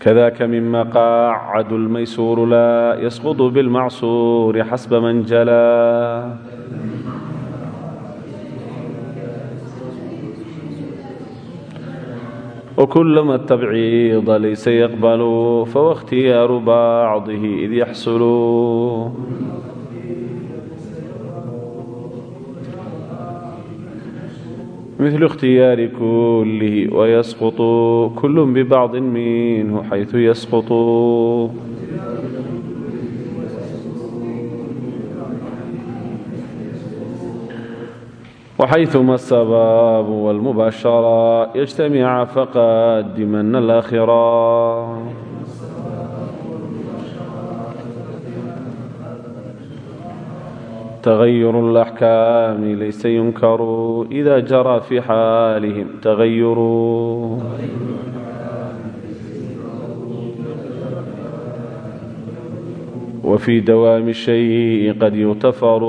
kdaka mima qaacadu lmaysuuru laa yasqudu bilmacsuuri xasba man jalaa wkulama tabciida laysa yaqbalu fawa ikhtiyaaru bacdihi id yaxsulu mil اkhtiyaari kulih wayasquطu kul bbacضi minhu xayثu yasquطu وxayثuma الsbاb واlmubaشhara yجtamca faqadimana اlآkhira تغير الأحكام ليس ينكر إذا جرى في حالهم تغير وفي دوام الشيء قد يغتفر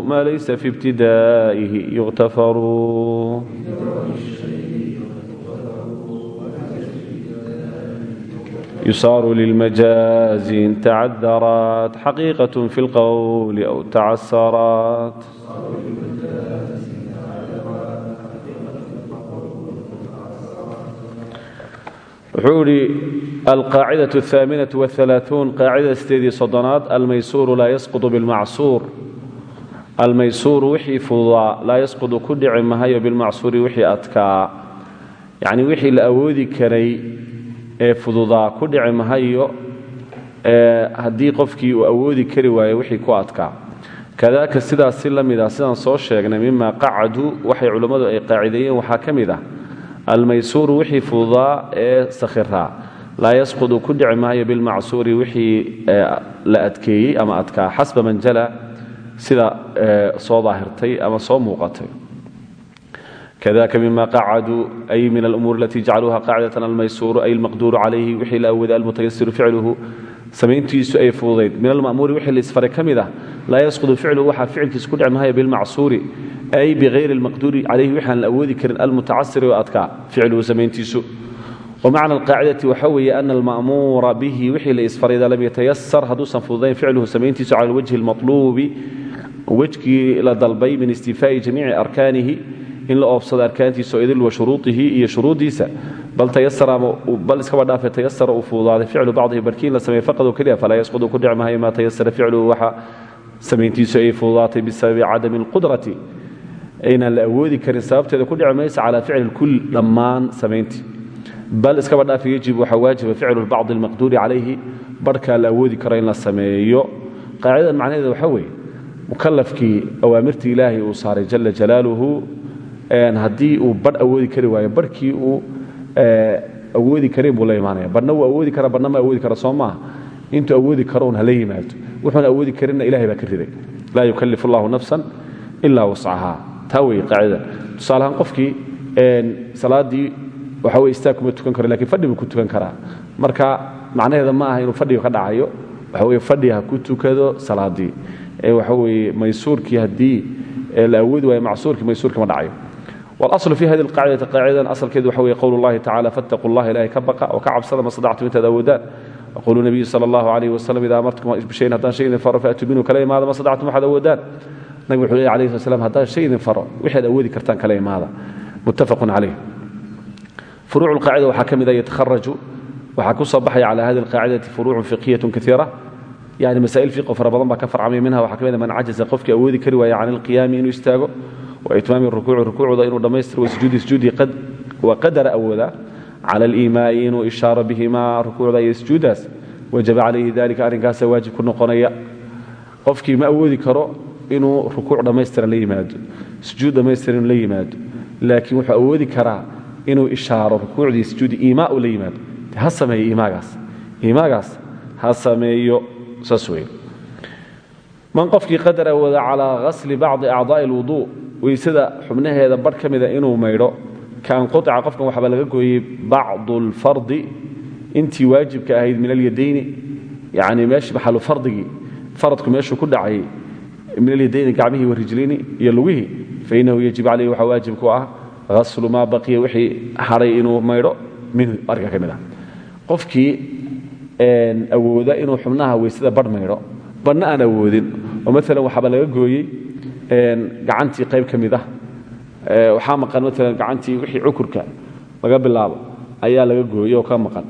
ما ليس في ابتدائه يغتفر يصار للمجاز إن تعذرت حقيقة في القول أو تعسرت wuxuu ihi alqaacidaة الثaaminaة والثaلaaثuun qaacidada sideedii soddonaad almaysuuru laa yasquط bilmacsuur almaysuuru wixii fududaa laa yasqudu ku dhici mahayo bilmacsuuri wixii adkaa yacni wixii la awoodi karay ee fududaa ku dhici mahayo haddii qofkii uu awoodi kari waayo wixii ku adkaa. Kadaaka sidaas si la mid ah sidaan soo sheegnay mima qacadu waxay culimmadu ay qaacideeyeen waxaa ka mid ah almaysuuru wixii fududaa ee sakhiraa laa yasqudu ku dhici maayo bilmacsuuri wixii la adkeeyey ama adkaa. Xasba man jala sida soo daahirtay ama soo muuqatay kadaka mima qacaduu ay min alumuur alatii jacaluuha qaacidatan almaysuuru ay almaqduuru calayhi wixii la awooday almutayasiru ficluhu samayntiisu ay fududayd min alma'muuri wixii la isfaray ka mid ah laa yasqudu ficluhu waxaa ficilkiisu ku dhici mahaya bilmacsuuri ay bihayri almaqduuri calayhi waxaan la awoodi karin almutacasiri oo adkaa ficluhu samayntiisu wamacna alqaacidati waxa weeye ana alma'muura bihi wixii la isfaray idaa lam yatayasar hadduusan fududayn ficluhu samayntiisu cala alwajhi almatluubi wejkii la dalbay min istifaa'i jamiici arkaanihi in la oobsado arkaantiisa idil wa shuruuihi iyo shuruuddiisa bal iskaba dhaafe tayasara uu fududaaday ficlu bacdihi barkiin la sameeye faqad oo keliya falaa yasqudu ku dhici mahayo maa tayasara ficluhu waxa samayntiisu ay fududaatay bisababi cadami alqudrati aynaan la awoodi karin sababteeda ku dhici maysa calaa ficli lkul dhammaan samayntii bal iskaba dhaafe yajib waxaa waajiba ficlu bacdi almaqduuri calayhi barhkaa la awoodi karo in la sameeyo. Qaacidadan macnaheeda waxaa weeye mukalafkii awaamirtii ilaahay uu saaray jala jalaaluhu haddii uu badh awoodi kari waayo barhkii uu awoodi karin buu la imaanaya. Badhna awoodi kara badhna ma awoodi kara soo maaha intuu awoodi karoun hala yimaado. Wuxuuna awoodi karinna ilahay baa ka riday. Laa allahu nafsan ilaa wascahaa taa wey qaacidada tusaalahaan qofkii salaaddii waxa wey istaag kuma tukan karo laakiin fadhi ku tukan karaa. Marka macnaheeda ma aha inuu fadhiga ka dhacayo. Waxa weye fadhi ku tukado salaaddii waxa weye maysuurkii haddii la awoodi waayo macsuurkii maysuurkii ma dhacayo واأصل في هذه القاعدة قاعدة أصل كذا وحوي قول الله تعالى فاتقوا الله إلهي كبقى وكعب صدى ما استطعتم انت أودان وقول النبي صلى الله عليه وسلم إذا أمرتكم بشيء هدان شيء فر فأتوا منه كلام هذا ما استطعتم أحد أودان نبي حلي عليه الصلاة والسلام هدان شيء فر وحد أودي كرتان كلام هذا متفق عليه فروع القاعدة وحكم إذا يتخرج وحكو صبحي على هذه القاعدة فروع فقهية كثيرة يعني مسائل فقه فربضان ما كفر عمي منها وحكم إذا من عجز قفك أودي كرواية عن القيام إنه يستاغو وإتمام الركوع ركوعda inuu waitmaami rukuuci rukuucda inuu dhammaystir wasujuudi sujuudi waa qadara awooda cala aliimaai inuu ishaaro bihimaa rukuucda iyo sujuuddaas wajaba calayhi dalika arrinkaasa waajib ku noqonaya. Qofkii ma awoodi karo inuu rukuuc dhammaystiran la yimaado sujuud dhammaystiran inuu la yimaado laakiin wuxuu awoodi karaa inuu ishaaro rukuucdii sujuudi iimaa uu la yimaado. Ha sameeyo iimaagaas. Iimaagaas ha sameeyo saas weyn. Man qofkii qadar awooda calaa ghasli bacdi acdaa'i alwuduu weysada xubnaheeda barh ka mida inuu maydho kaan quطica qofkan waxba laga gooyey bacdu اlfardi intii waajibka ahayd min alyadayni yani meeshii maxalu fardigii faradku meeshuu ku dhacayay min alyadayni gacmihii warijlayni iyo lugihii fainahu yajib calayhi waxaa waajib ku ah haslu maa baqiya wixii hadhay inuu maydho minhu arka ka mid ah awooda inuu xubnaha weysada barh maydho aan awoodin oo maalan waxaaba laga gooyey gacantii qayb ka mid ah. Waxaa maqan maalan gacantii wixii cukurka laga bilaabo ayaa laga gooyey oo ka maqan.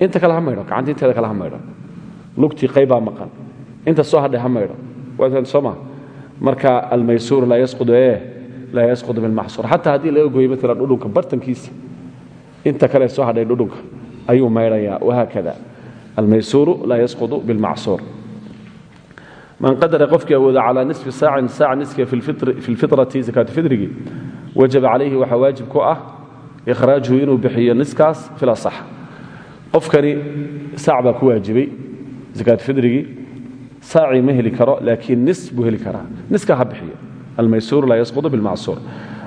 Inta kale ha gacantii inteeda kale ha maydho. Lugtii maqan. Inta soo hadhay ha maydho. Soo ma. Marka almaysuur laa yasqudu ee laa yasqudu bilmacsuur xataa haddii laga gooyey maalan dhudhunka bartankiisa inta kale soo hadhay dhudhunka ayuu maydhayaa. Wahaakada almaysuuru laa yasqudu bilmacsuur man qadara qofkii awooda calaa nisfi saacin saac niskiga fi lfitrati zakaatu fidrigii wajaba calayhi waxaa waajib ku ah ikhraajuhu inuu bixiyo niskaas fil asax. Qofkani saac baa ku waajibay zakaatu fidrigii saacii ma heli karo laakiin nis buu heli karaa. Niska ha bixiyo. Almaysuur laa yasqudu bilmacsuur.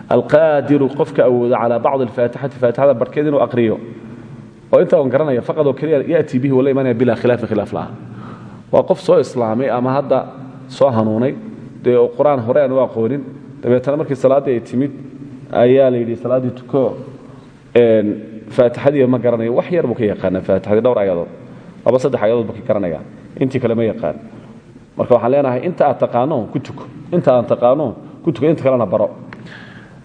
Alqaadiru qofka awooda calaa bacdi alfaatixati faatixada barhkeed inuu aqriyo. Oo inta on garanaya faqadoo keliya yatii bihi wala imanaya bilaa khilaafin khilaaf la'aan waa qof soo islaamay ama hadda soo hanuunay. Dee qur'aan hore aan u aqoonin dabeetana markii salaaddii ay timid ayaa la yidhi salaaddii tuko. Faatixadii ma garanayo. Wax yar buu ka yaqaanaa faatixadii dhowr ayadood. Laba saddex ayadood buu garanaya intii kale ma yaqaan. Marka waxaan leenahay inta aad taqaano ku tuko. Inta aan taqaano ku tuko. Inta kalena baro.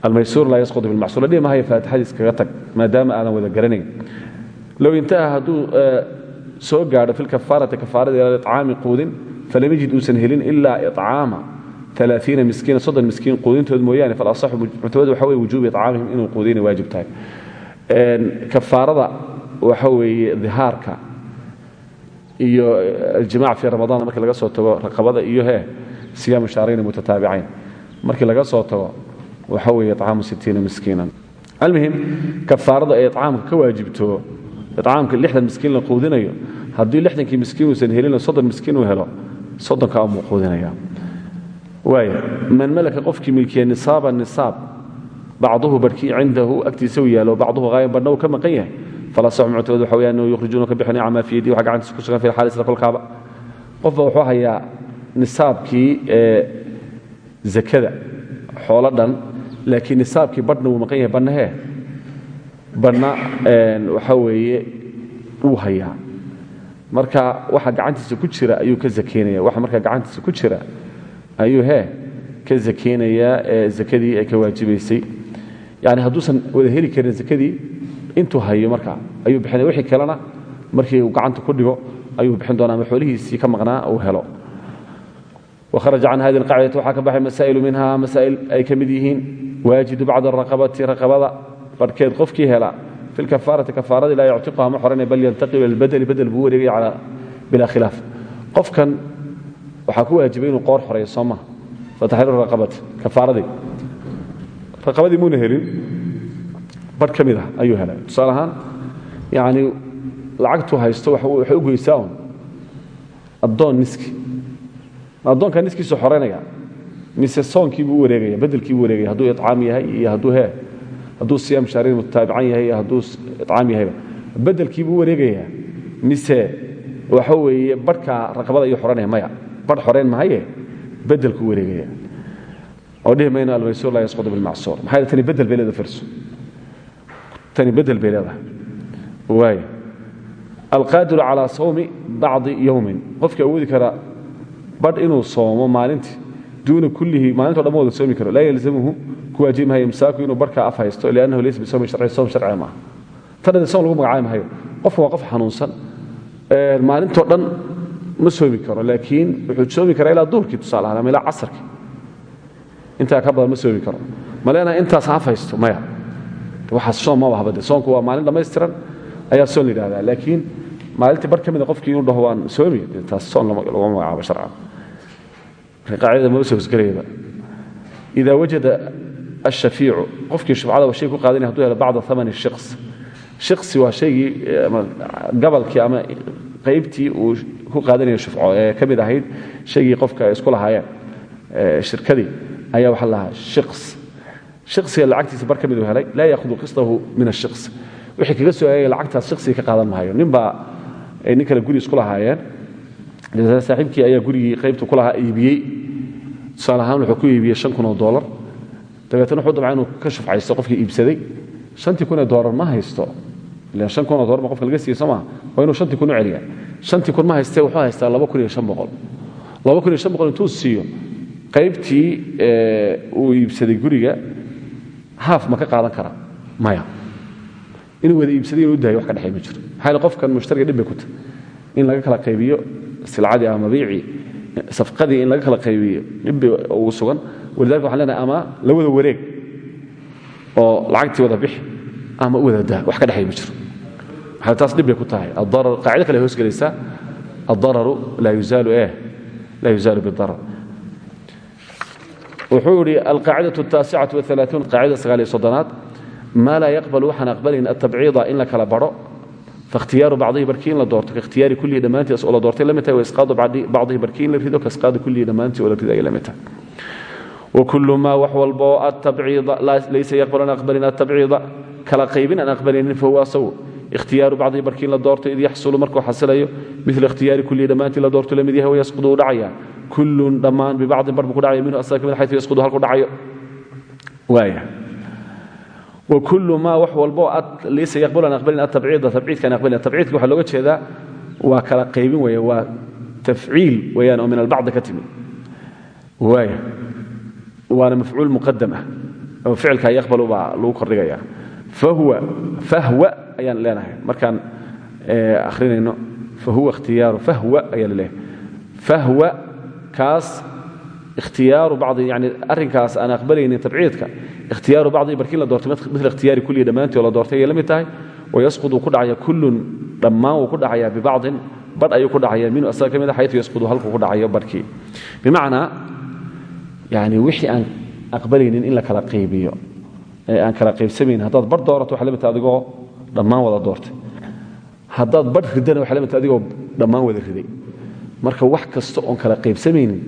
Almaysuur laa yasqudu bilmacsuur la dhihi mahayo faatixadiis kaga tag maadaama aadan wada garanayn. Low intaha hadduu soo gaadho fi lkafaarati kafaarada icaami quudin falam yajid uusan helin ilaa icaama aaaiina miskiina soddon miskiin quudintood mooyaane falasaxu muctamadu waxa weye wujuubi icaamihim inuu quudina waajib tahay. Kafaarada waxa weeye dihaarka iyo aljimac fii ramadaan markii laga soo tago raqabada iyo he siyaamu shahrayni mutataabicayn markii laga soo tago waxa weeye icaamu sitiina miskiinan. Almuhim kafaarada icaamka ka waajibto icaamka lixdan miskiin la quudinayo. Haddii lixdankii miskiin uusan helino soddon miskiin uu helo soddonka amuu quudinaya. Waaya man malaka qofkii milkiya nisaaba nisaab bacduhu barhkii cindahu agtiisa u yaalo bacduhu haayan badhna uu ka maqan yahay. Falasaxu muctamad waxa weya annahu yukhrijuuna ka bixinaya camaa fi yadii waxa gacantiisa ku sugan fi xaal isla kolkaaba. Qofba wuxuu hayaa nisaabkii zakada xoolo dhan laakiin nisaabkii badhna wuu maqan yahay badhna hee badhna waxa weeye wuu hayaa. Marka waxa gacantiisa ku jira ayuu ka zakeynaya waxa marka gacantiisa ku jira ayuu hee ka zakeynayaa ee zakadii ay ka waajibaysay. Yani hadduusan wada heli karin zakadii intuu hayo marka ayuu bixinaya wixii kalena markii uu gacanta ku dhigo ayuu bixin doonaa. Ama xoolihiisii ka maqnaa uu helo. Waharaja can hadi alqacdati waxaa ka baxay masaa'ilu minha masaa'il ay ka mid yihiin waajidu bacda araqabati raqabada barhkeed qofkii hela. Fi lkafaarati kafaaradii laa yuctiquha ma xoranaya bal yantaqib ila albadeli bedel buu wareegaya bilaa khilaaf. Qofkan waxaa ku waajibay inuu qoor xoreeyo soo maha fataxriiru raqabati kafaaradii raqabadii muuna helin badh ka mid ah ayuu helay. Tusaale ahaan yacni lacagtuu haysto waxay u goysaa un addoon niski. Addoonkaa niskiisu xoraynaya mise soonkii buu u wareegaya bedelkii buu wareegaya hadduu icaam yahay iyo hadduu hee hadduu siyaam shahrayn mutaabican yahay iyo hadduu icaam yahayba bedelkii buu u wareegayaa. Mise waxa weeye badhkaa raqabada ayuu xoranaya maya badh xorayn mahaye bedelkuu wareegaya oo dhihi mayno almaysuur laa yasqudu bilmacsuur maxaa yeele tani bedel bay firso tani bedel bay leedahay. Waaya alqaadiru calaa sawmi bacdi yowmin qofkii awoodi kara badh inuu soomo maalintii duuna kullihi maalinto dhan soomi karo. Laa yalzamuhu ku waajibi mahayo imsaaku inuu barhkaa af haysto liannahu laysa bisawmin sharci soom sharciga maaha. Tanade soom lagu magacaabi mahayo waa qof xanuunsan. Maalintoo dhan ma soomi karo laakiin wuxuu soomi karaa ilaa duhurkii tusaale ahaan ama ilaa casarkii. Ka badan ma soomi karo. Ma leenahay intaas haysto maya. Waxaas soom ma bahbade soomku waa maalin dhammaystiran ayaa soon la laakiin maalintii bar ka qofkii inuu dhaho waan soomi taas soon laguma magacaabo sharcan qaacidada maba soo hosgelayaba ida wajada ashafiicu qofkii shufcada shay ku qaadanaya haduu helo bacda amani shiqs shiqsi waa shaygii gabalkii ama qaybtii uu ku qaadanaya shufco ee ka mid ahayd shaygii qofka ay isku lahaayeen shirkadii ayaa waxaa lahaa shiqs shiqsiga lacagtiisa bar ka mid uu helay laa yaahudu qistahu min ashiqs wixii kaga soo eegaya lacagtaas shiqsiga ka qaadan maayo nin baa ay nin kale guri dabeetna wuxuu dabca ka shufcaysto qofkii iibsaday. Shantii kun ee doolar ma haysto. Ilan shan kun oo qofka laga siiyey soo maa waa inuu shantii kun u celiyaa. Kun ma haystee wuxuu haystaa laba kun iyo shan boqol. Laba kun iyo shan boqol intuu siiyo qaybtii uu iibsaday guriga haaf ma ka qaadan kara maya. Inuu wada iibsaday inuu daayo wax ka dhexay ma jiro. Maxaa yeele qofkan mushtariga dhib bay ku tahay. In laga kala qaybiyo silcadii ama mabiicii safqadii in laga kala qaybiyo dhib bay ugu sugan walidalika waxaan leenahay ama la wada wareeg oo lacagtii wada bixi ama wada daa wax ka dhexay ma jiro maxaa taas dhib bay ku tahay adarar qaacido kale hoos gelaysaa addararu laa yuzaalu eh laa yuzaalu bidarar wuxuu yidhi alqaacidة الtaasicة والaلaaثuun qaacida sagaal iyo soddonaad maa laa yaqbal waxaan aqbalayn atabciida in la kala baro faikhtiyaaru bacdihi barkii in la doorto kakhtiyaari kullihi dhammaantiis oo la doortay la mid tahay waisqaadu bacdihi barkii in la rido kaisqaadu kullihi dhammaantii oo la rido ayay la mid tahay wakulu maa wax walbo atabciida laysa yaqbal an aqbalin atabciida kala qaybin aan aqbalaynin fahuwa asagu ikhtiyaaru bacdihi barkii in la doorto id yaxsulu markuu xasilayo mila ikhtiyaari kullihi dhammaantii la doorto la mid yahay wayasqudu uu dhacaya. Kullun dhammaan bibacdin bar buu ku dhacaya minhu asaga ka mid xaytu yasqudu halku dhacayo. Waaya wkul maa wax walbo laysa yaqbal an aqbalin atabciida tabciidka an aqbalin tabciidka waxaa looga jeedaa waa kala qaybin weeye waa tafciil weeyaan oo min albacdi ka timid. Waaya waana mafcuul muqadam ah oo ficilka yaqbalu baa lagu kordhigaya. Fahwa ayaan leenahay. Markaan akhrinayno fahuwa ikhtiyaaru fahwa ayaa la leeyahay fahwa kaas ikhtiyaaru bacdi yani arrinkaas aan aqbalaynin tabciidka ikhtiyaaru bacdii barkii la doortay mila ikhtiyaari kullihi dhammaantii la doortay ayay la mid tahay. Ku dhacaya kullun dhammaan wuu ku dhacaya bibacdin badh ayuu ku dhacaya minhu asaga mid a xaytu yasqudu halkuu ku dhacayo barhkii bimacnaa yani wixii aan aqbalaynin in la kala qaybiyo ee aan kala qaybsamayn haddaad bar doorato waxay la mid tahay adigoo dhammaan wada doortay. Haddaad badh ridana waxay la mid tahay adigoo dhammaan wada riday. Marka wax kasta oon kala qaybsamaynin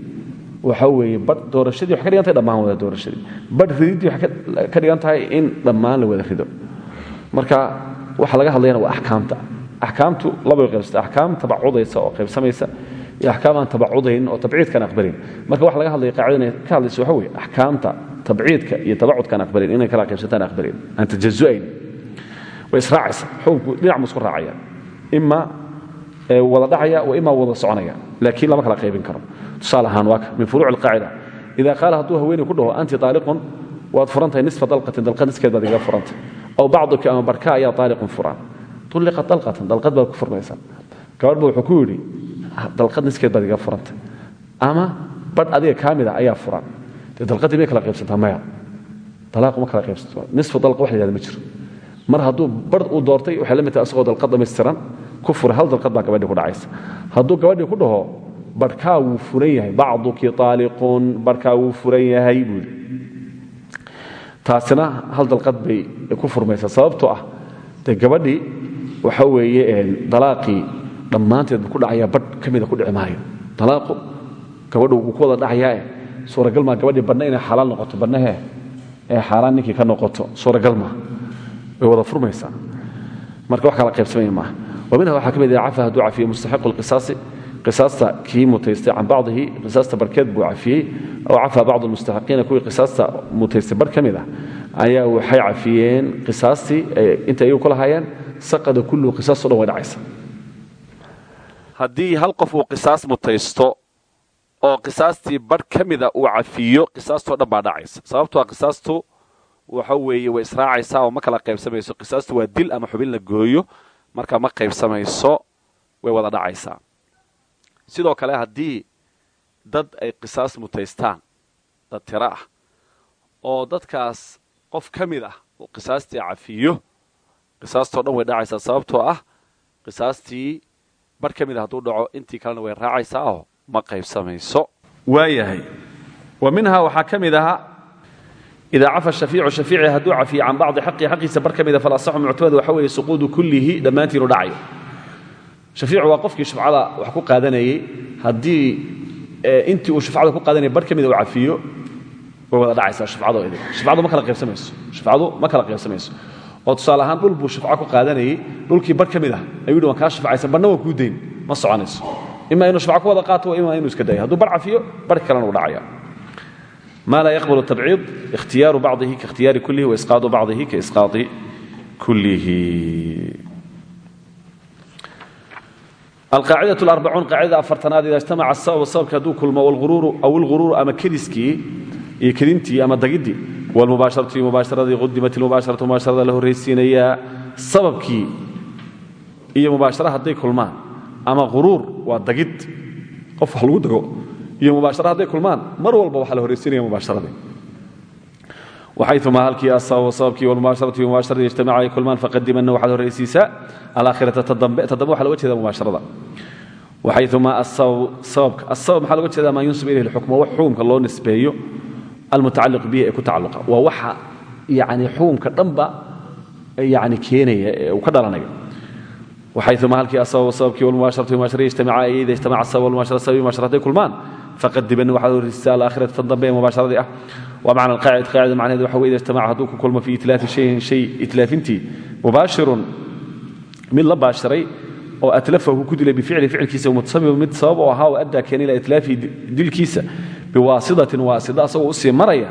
waxa weeye badh doorashadii waxay ka dhigan tahay wada doorashadii. Badh rididdii waxay ka dhigan in dhammaan la wada rido. Marka waxa laga hadlayana waa axkaamta. Axkaamtu labay qaybsata axkaam tabacudaysa oo qaybsamaysa iyo axkaam aan tabacudayn oo tabciidkaan aqbalin. Marka waxa laga hadlaya qaacidana ka hadlaysa waxa weeye axkaamta tabciidka iyo tabacudkaan aqbalin inay kala qaybsataan aqbalin. Aan tajazu'ayn way israacaysa xukunku dhinac mu isku raacaya. Ima wada dhacaya wa ima wada soconaya laakiin lama kala qaybin karo. Tusaale ahaan waa min furuuc alqaacida. Ida qaala hadduu haweeney ku dhaho anti aaliqun waad furan tahay nisfa dalqatin dalqad niskeed baad iga furantay. Aw bacduki ama barka ayaa aaliqun furan. Ulliqat dalqatan dalqad baad ku furmaysaa gabadhba wuxuu ku yidhi dalqad niskeed baad iga furantay. Ama badh adiga kaamida ayaa furan. Dee dalqadii kala qaybsantaa maya. Dalaaqu ma kala qaybsanto. Nisfu dalqa wax la yhahda mar hadduu badh uu doortay waxay la mid tahay asagoo dalqad ku furay hal dalqad baa gabadhii ku dhacaysa. Hadduu gabadhii ku dhaho barhkaa wuu furan yahay bacduki aaliqun barhkaa wuu furan yahay taasina hal dalqad bay ku furmaysaa. Sababtoo ah dee gabadhii waxa weeye dalaaqii dhammaanteed buu ku dhacayaa badh ka ku dhici maayo. Gabadhu ku wada dhacayaae suuragal maa gabadhii badhna inay xalaal noqoto badhnahee ee xaaraan ninkii ka noqoto suuragal maa way wada furmaysaa. Marka wax kala qaybsamaya maaha. Wa minha waxaa ka mid ah cafa hadduu cafiyo mustaxiqu lqisaasi qisaasta kii mutaystay can bacdihi qisaasta barkeed buu cafiyey. Aw cafaa bacdu lmustaxiqiina kuwii qisaasta mutaystay. Bar ka ah ayaa waxay cafiyeen qisaastii inta iyagu ku lahaayeen saqada kulluhu qisaasto dhan dhacaysa haddii hal qof uu qisaas mutaysto oo qisaastii barh ka mida uu cafiyo qisaastoo dhan baa dhacaysa. Sababtoo qisaastu waxa weeye way israacaysaa oo ma kala qaybsamayso. Qisaastu waa dil ama xubin la gooyo marka ma qaybsamayso way wada dhacaysaa. Sidoo kale haddii dad ay qisaas mutaystaan dad tiro ah oo dadkaas qof ka mid ah uu qisaastii cafiyo qisaastoo dhan way dhacaysaa. Sababtoo ah qisaastii bar ka mid a hadduu dhaco intii kalena way raacaysaa oo ma qaybsamayso. Waayahay. Wa minhaa waxaa ka mid ahaa idaa cafa shafiicu shafiici hadduu cafiye can bacdi xaqii xaqiisa bar ka mida falasaxu muctamad waxa weeye suquudu kullihi dhammaantii inuu dhacayo. Shafiicu waa qofkii shufcada wax ku qaadanayey. Haddii intii uu shufcada ku qaadanayay bar ka mida uu cafiyo way wada dhacaysaa shufcado idin. Shufcadu ma oo tusaale ahaan dhul buu shafco ku qaadanayey dhulkii bar ka mid ah ayuu yidhi waan kaa shafcaysan barna waan kuu dayn ma soconayso. Ima inuu shafco ku wada qaato waa ima inuu iska dayo hadduu bar cafiyo bar kalena uu dhacaya. Ma laa yaqbal tabciid? Ikhtiyaaru bacdihi kaikhtiyaari kullihi wa isqaadu bacdihi ka isqaadi kullihi. Alqaacida larbacuun qaacidada afartanaad idaa ijtamaca sabab sababka hadduu kulmo wlhuruuru aw ilghuruuru ama kadiskii iyo kadintii ama dagidii wlmubaasharatu iyo mubaasharadii qudimat ilmubaasharatu mubaasharada la horraysiinayaa sababkii iyo mubaashara hadday kulmaan ama huruur waa dagid qof wax lagu dago iyo mubaashara hadday kulmaan mar walba waxaa la horraysiinaya mubaasharadii waxayumaa halkii asabab sababkii walmubaasharatu iyo mubaasharadii ijtamaca ay kulmaan faqadimana waxaad horraysiisaa alaakhirata tadambe tadambe waxa loga jeeda mubaasharada waxayumaa asababka asabab maxaa loga jeeda maa yunsib ilayhi lxukma wax xukumka loo nisbeeyo almutacaliq bihi ee ku tacalluqa. Waa waxa yani xukumka dhanba yani keenaya ee uu ka dhalanaya. Waxayuma halkii asabab sababkii walmubaasharati mubaashara ijtamaca iyada ijtamaca sabab walmubaashara sababi mubaashara hadday kulmaan. Faqad dibanni waxaad horjeystaa alaakhirati tan dambe ee mubasharadii ah. Waa macna alqaacida qaacida macnaheed waxa weye ida ijtamaca hadduu ku kulmo fii itlaafi shayin shay itlaafintii. Mubaashirun mid la baashiray oo atlafahu ku dilay bificli ficilkiisa mutasabibun mid sabab u ahaa oo addaa keena ilaa itlaafi dilkiisa biwaasidatin waasida asagoo u sii maraya.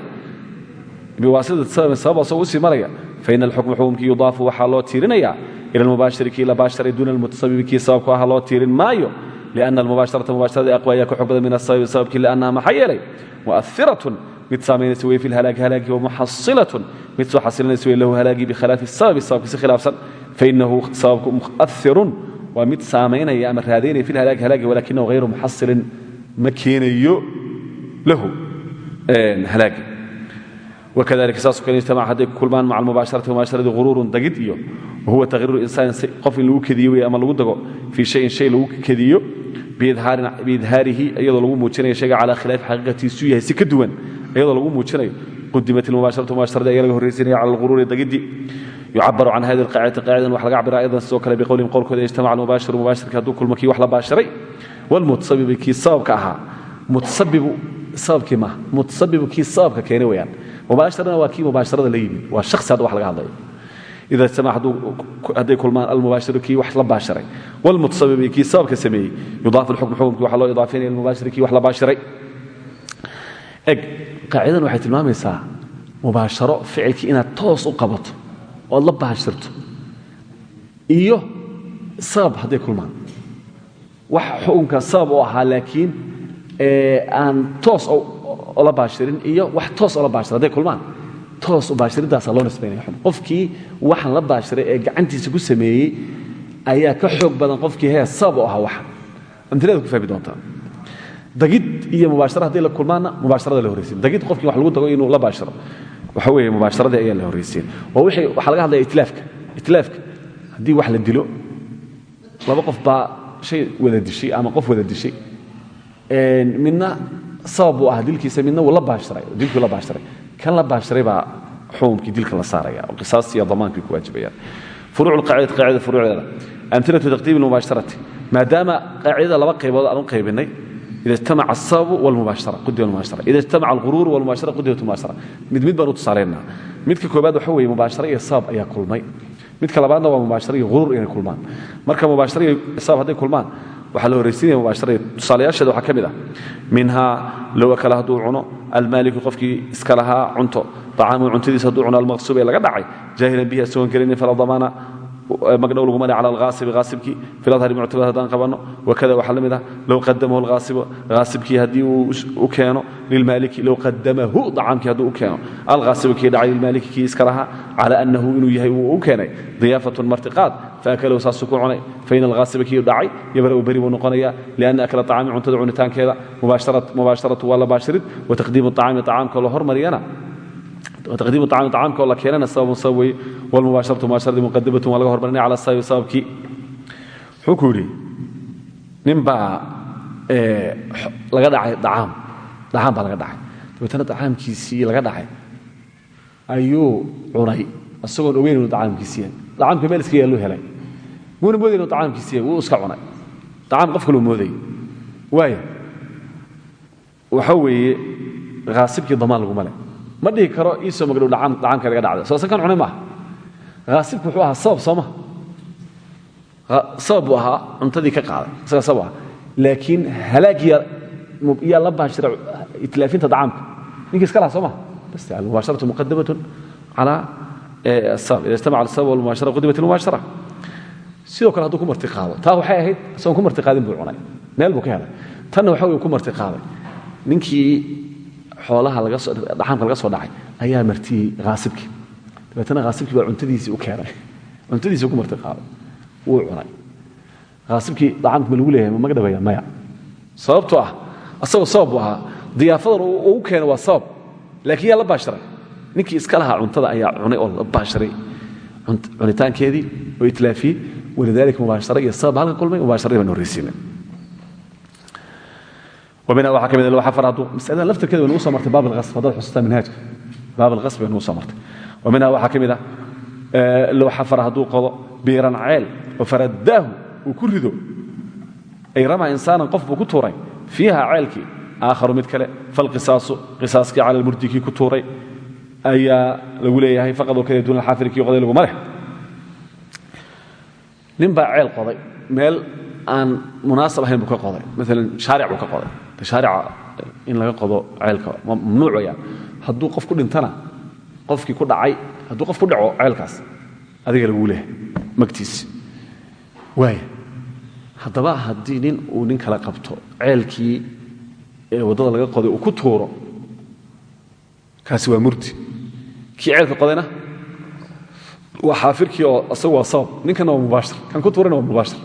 Sabab asagoo u sii maraya. Fain alxukma xukumkii yudaafu waxaa loo tiirinayaa ila almubaashiri kii la baasharay duuna almutasabibi kii sababku aha loo tiirin maayo. Lianna almubaasharata mubaasharadii aqwa ayaa ka xog badan min asababi sababkii liannaha maxaa yeelay? Muahiratun mid saamaynaysa wey fi lhalaagi halaagii wa muxasilatun mid soo xasilinaysa wey lahu halaagii bikhilaafi sababi sababkiisi khilaafsan. Fainahu sababku muairun waa mid saamaynaya ama raadaynaya fi lhalaagi halaagi walakinahu hayru muxasilin ma keenayo lahu halaagi wakadalika saasoo kale ijtamaca hadday ku kulmaan maca almubaasharati mubaasharadii ghuruurun dagid iyo wahuwa takhiiru insaan qof in lagu kediyo wey ama lagu dago fii shayin shay lagu kediyo biidhaarihi iyadoo lagu muujinayo shayga calaa khilaafi xaqiiqatiisuu yahay si ka duwan iyadoo lagu muujinayo qudimat ilmubaasharatu mubaasharada ayaa laga horraysinaya cala alghuruuri dagiddi yucabaru can hadi alqaacidati qaacidan wax laga cabira aydan sidoo kale biqowlihim qowlkooda ijtamaca almubaashiru mubaashirka hadduu kulmo kii wax la baashiray walmutasabibi kii sababka ahaa mutasabibu sababkii maaha mutasabibu kii sababka keenay weyaan mubaasharana waa kii mubaasharada la yimid waa shakhsi hadda wax laga hadlayo. Ida ijtamaca hadday kulmaan almubaashiru kii wax la baashiray. Walmutasabibi kii sababka sameeyey yudaafu lxukm xukumkii waxaa loo idaafinaya ilmubaashiri kii wax la baashiray. Eg qaacidadan waxay tilmaamaysaa mubaasharo ficilkii inaad toos u qabato ood la baashirto iyo sabab hadday kulmaan. Wax xukunka sabab u ahaa laakiin aan toos ola baashirin iyo wax toos ola baashira hadday kulmaan. Toos u baashiriddaasaa loo nisbaynaya qofkii waxaan la baashiray ee gacantiisa ku sameeyey ayaa ka xoog badan qofkii hee sabab u ahaa waxa amtilada ku fahmi doontaa dagid iyo mubaashara la kulmaanna mubaasharada la horraysiin dagid qofkii wax lagu dago inuu la baashiro. Waxa weeye mubaasharadii ayaa la horraysiin waa wixii waxaa laga hadlaya itlaafka itlaafka haddii wax la dilo laba qof baa shay wada dishay ama qof wada dishay midna sabab uu ah dilkiisa midna wuu la baashiray dilkuu la baashiray kan la baashiray baa xukumkii dilka la saaraya oo qisaastii iyo damaankii ku waajibayaan furuuc alqaacidati qaacida furuucdeeda amhilatu taqdiimi almubaasharati maadaama qaacidada laba qaybood aan u qaybinay ida ijtamaca asababu walmubaashara qudima almubaashara ida ijtamaca alghuruuru walmubaashara qudimat almubaashara mid mid baan u tusaalaynaa midka koobaad waxa weeye mubaashara iyo sabab ayaa kulmay. Midka labaadna waa mubaashara iyo ghuruur inay kulmaan. Marka mubaashara iyo sabab hadday kulmaan waxaa la horraysiinaya mubaasharada tusaalayaasheeda waxaa ka mid ah minhaa lowa kale hadduu cuno almaaliku qofkii iska lahaa cunto طacaamuhu cuntadiisa hadduu cuno almaqsuub ee laga dhacay jaahilan bihi asagoon gelinin fala damaana magdhow lagu mara cala alhaasibi haaibkii filadhari muctamad haddaan qabanno wakada waxaa la mid ah low qadamahu lhaasibu haasibkii haddii uu u keeno lilmaaliki low qadamahu acaamkii hadduu u keeno. Alhaasibu kii dhacay lilmaaliki kii iska lahaa cala annahu inuu yahay wuu u keenay. Diyaafatun martiqaad faakalahu saasuu ku cunay. Faina alhaasiba kii dhacay yabra'u beri buu noqonayaa lianna akla acaami cuntada cunitaankeeda mubaasharatu waa la baashirid wataqdiimu acaami acaamkoo la hormariyana taqdiimu acaami acaamkoo la keenana sababun sabab weeye walmubaasharatu mubaasharadii muqadimatun waa laga hormarinaya cala sababi sababkii wuxuu ku yidhi laga dhacay dacaam dacaam baa laga dhacay dabeetana dacaamkiisii laga dhacay ayuu cunay isagoon ogeyn inuu dacaamkiisi yahay dacaamka meel iska yaallu helay muuna moodaynu dacaamkiisi yahay wuu iska cunay acaam qof kaluu moodayay waaya waxa weeye haasibkii damaan laguma le ma dhihi karo iisoo magdhow dhacaamka laga dhacday soo sakan cunay maaha haasibku wuxuu ahaa sabab soo ma sabab buu ahaa ka qaaday isaga sabab aha laakiin halaagiya yaa la baashira itlaafinta dacaamka. Ninkii iska laha soo maha bas almubaasharatu muqadamatun calaa asabab ida ijtamaca asabab walmubaashara qudimat ilmubaashara sidoo kale hadduu ku marti qaado taa waxay ahayd isagoon ku marti qaadin buu cunay. Meel buu ka helay. Tanna waxa weye ku marti qaaday ninkii xoolaha dhaxaamka laga soo dhacay ayaa martiyey haasibkii dabeetna haaibkii baa cuntadiisii u keenay. Cuntadiisi ugu martiqaaday wuu cunay. Haaibkii dacant ma lagu leeyahay ma maga maya. Sababto ah asagoo sabab buu ahaa diyaafadan u keenay waa sabab. Laakiin yaa la baasharay ninkii iska lahaa cuntada ayaa cunay oo la baasharay cunitaankeedii oo itlaafiyey walidaalika mubaashara iyo sabab halka kulmay mubaasharadii baan horreysiinay mia waa ka mid ah, alwaxa faradu masalada laftirkeeda way nugu soo martay baab alqasb haddaad xusuustaa manhaajka baab alqasb bay nugu oo minha waxaa ka mid ah low xafara hadduu qodo biiran ceel oo faradaahu uu ku rido ay ramaa insaanan qof buu ku tuuray fiiha ceelkii aakharu mid kale falqisaasu qisaaskii cala lmurdikii ku tuuray ayaa lagu leeyahay faqadoo aan munaasab ahayn buu ka qoday. Maalan shaaric buu ka qoday. Haarica in laga qodo ceelka mamnuuc wayaan hadduu qof ku dhintana qofkii ku dhacay hadduu qof ku dhaco ceelkaas adiga laguu leehay magtiisi waaya haddaba haddii nin uu nin kala qabto ceelkii ee waddada laga qoday uu ku tuuro kaasi waa murdi kii ceelka qodayna waa xaafirkii oo asagu waa sabab. Ninkanna waa mubaashir. Kan ku tuurayna waa mubaashir.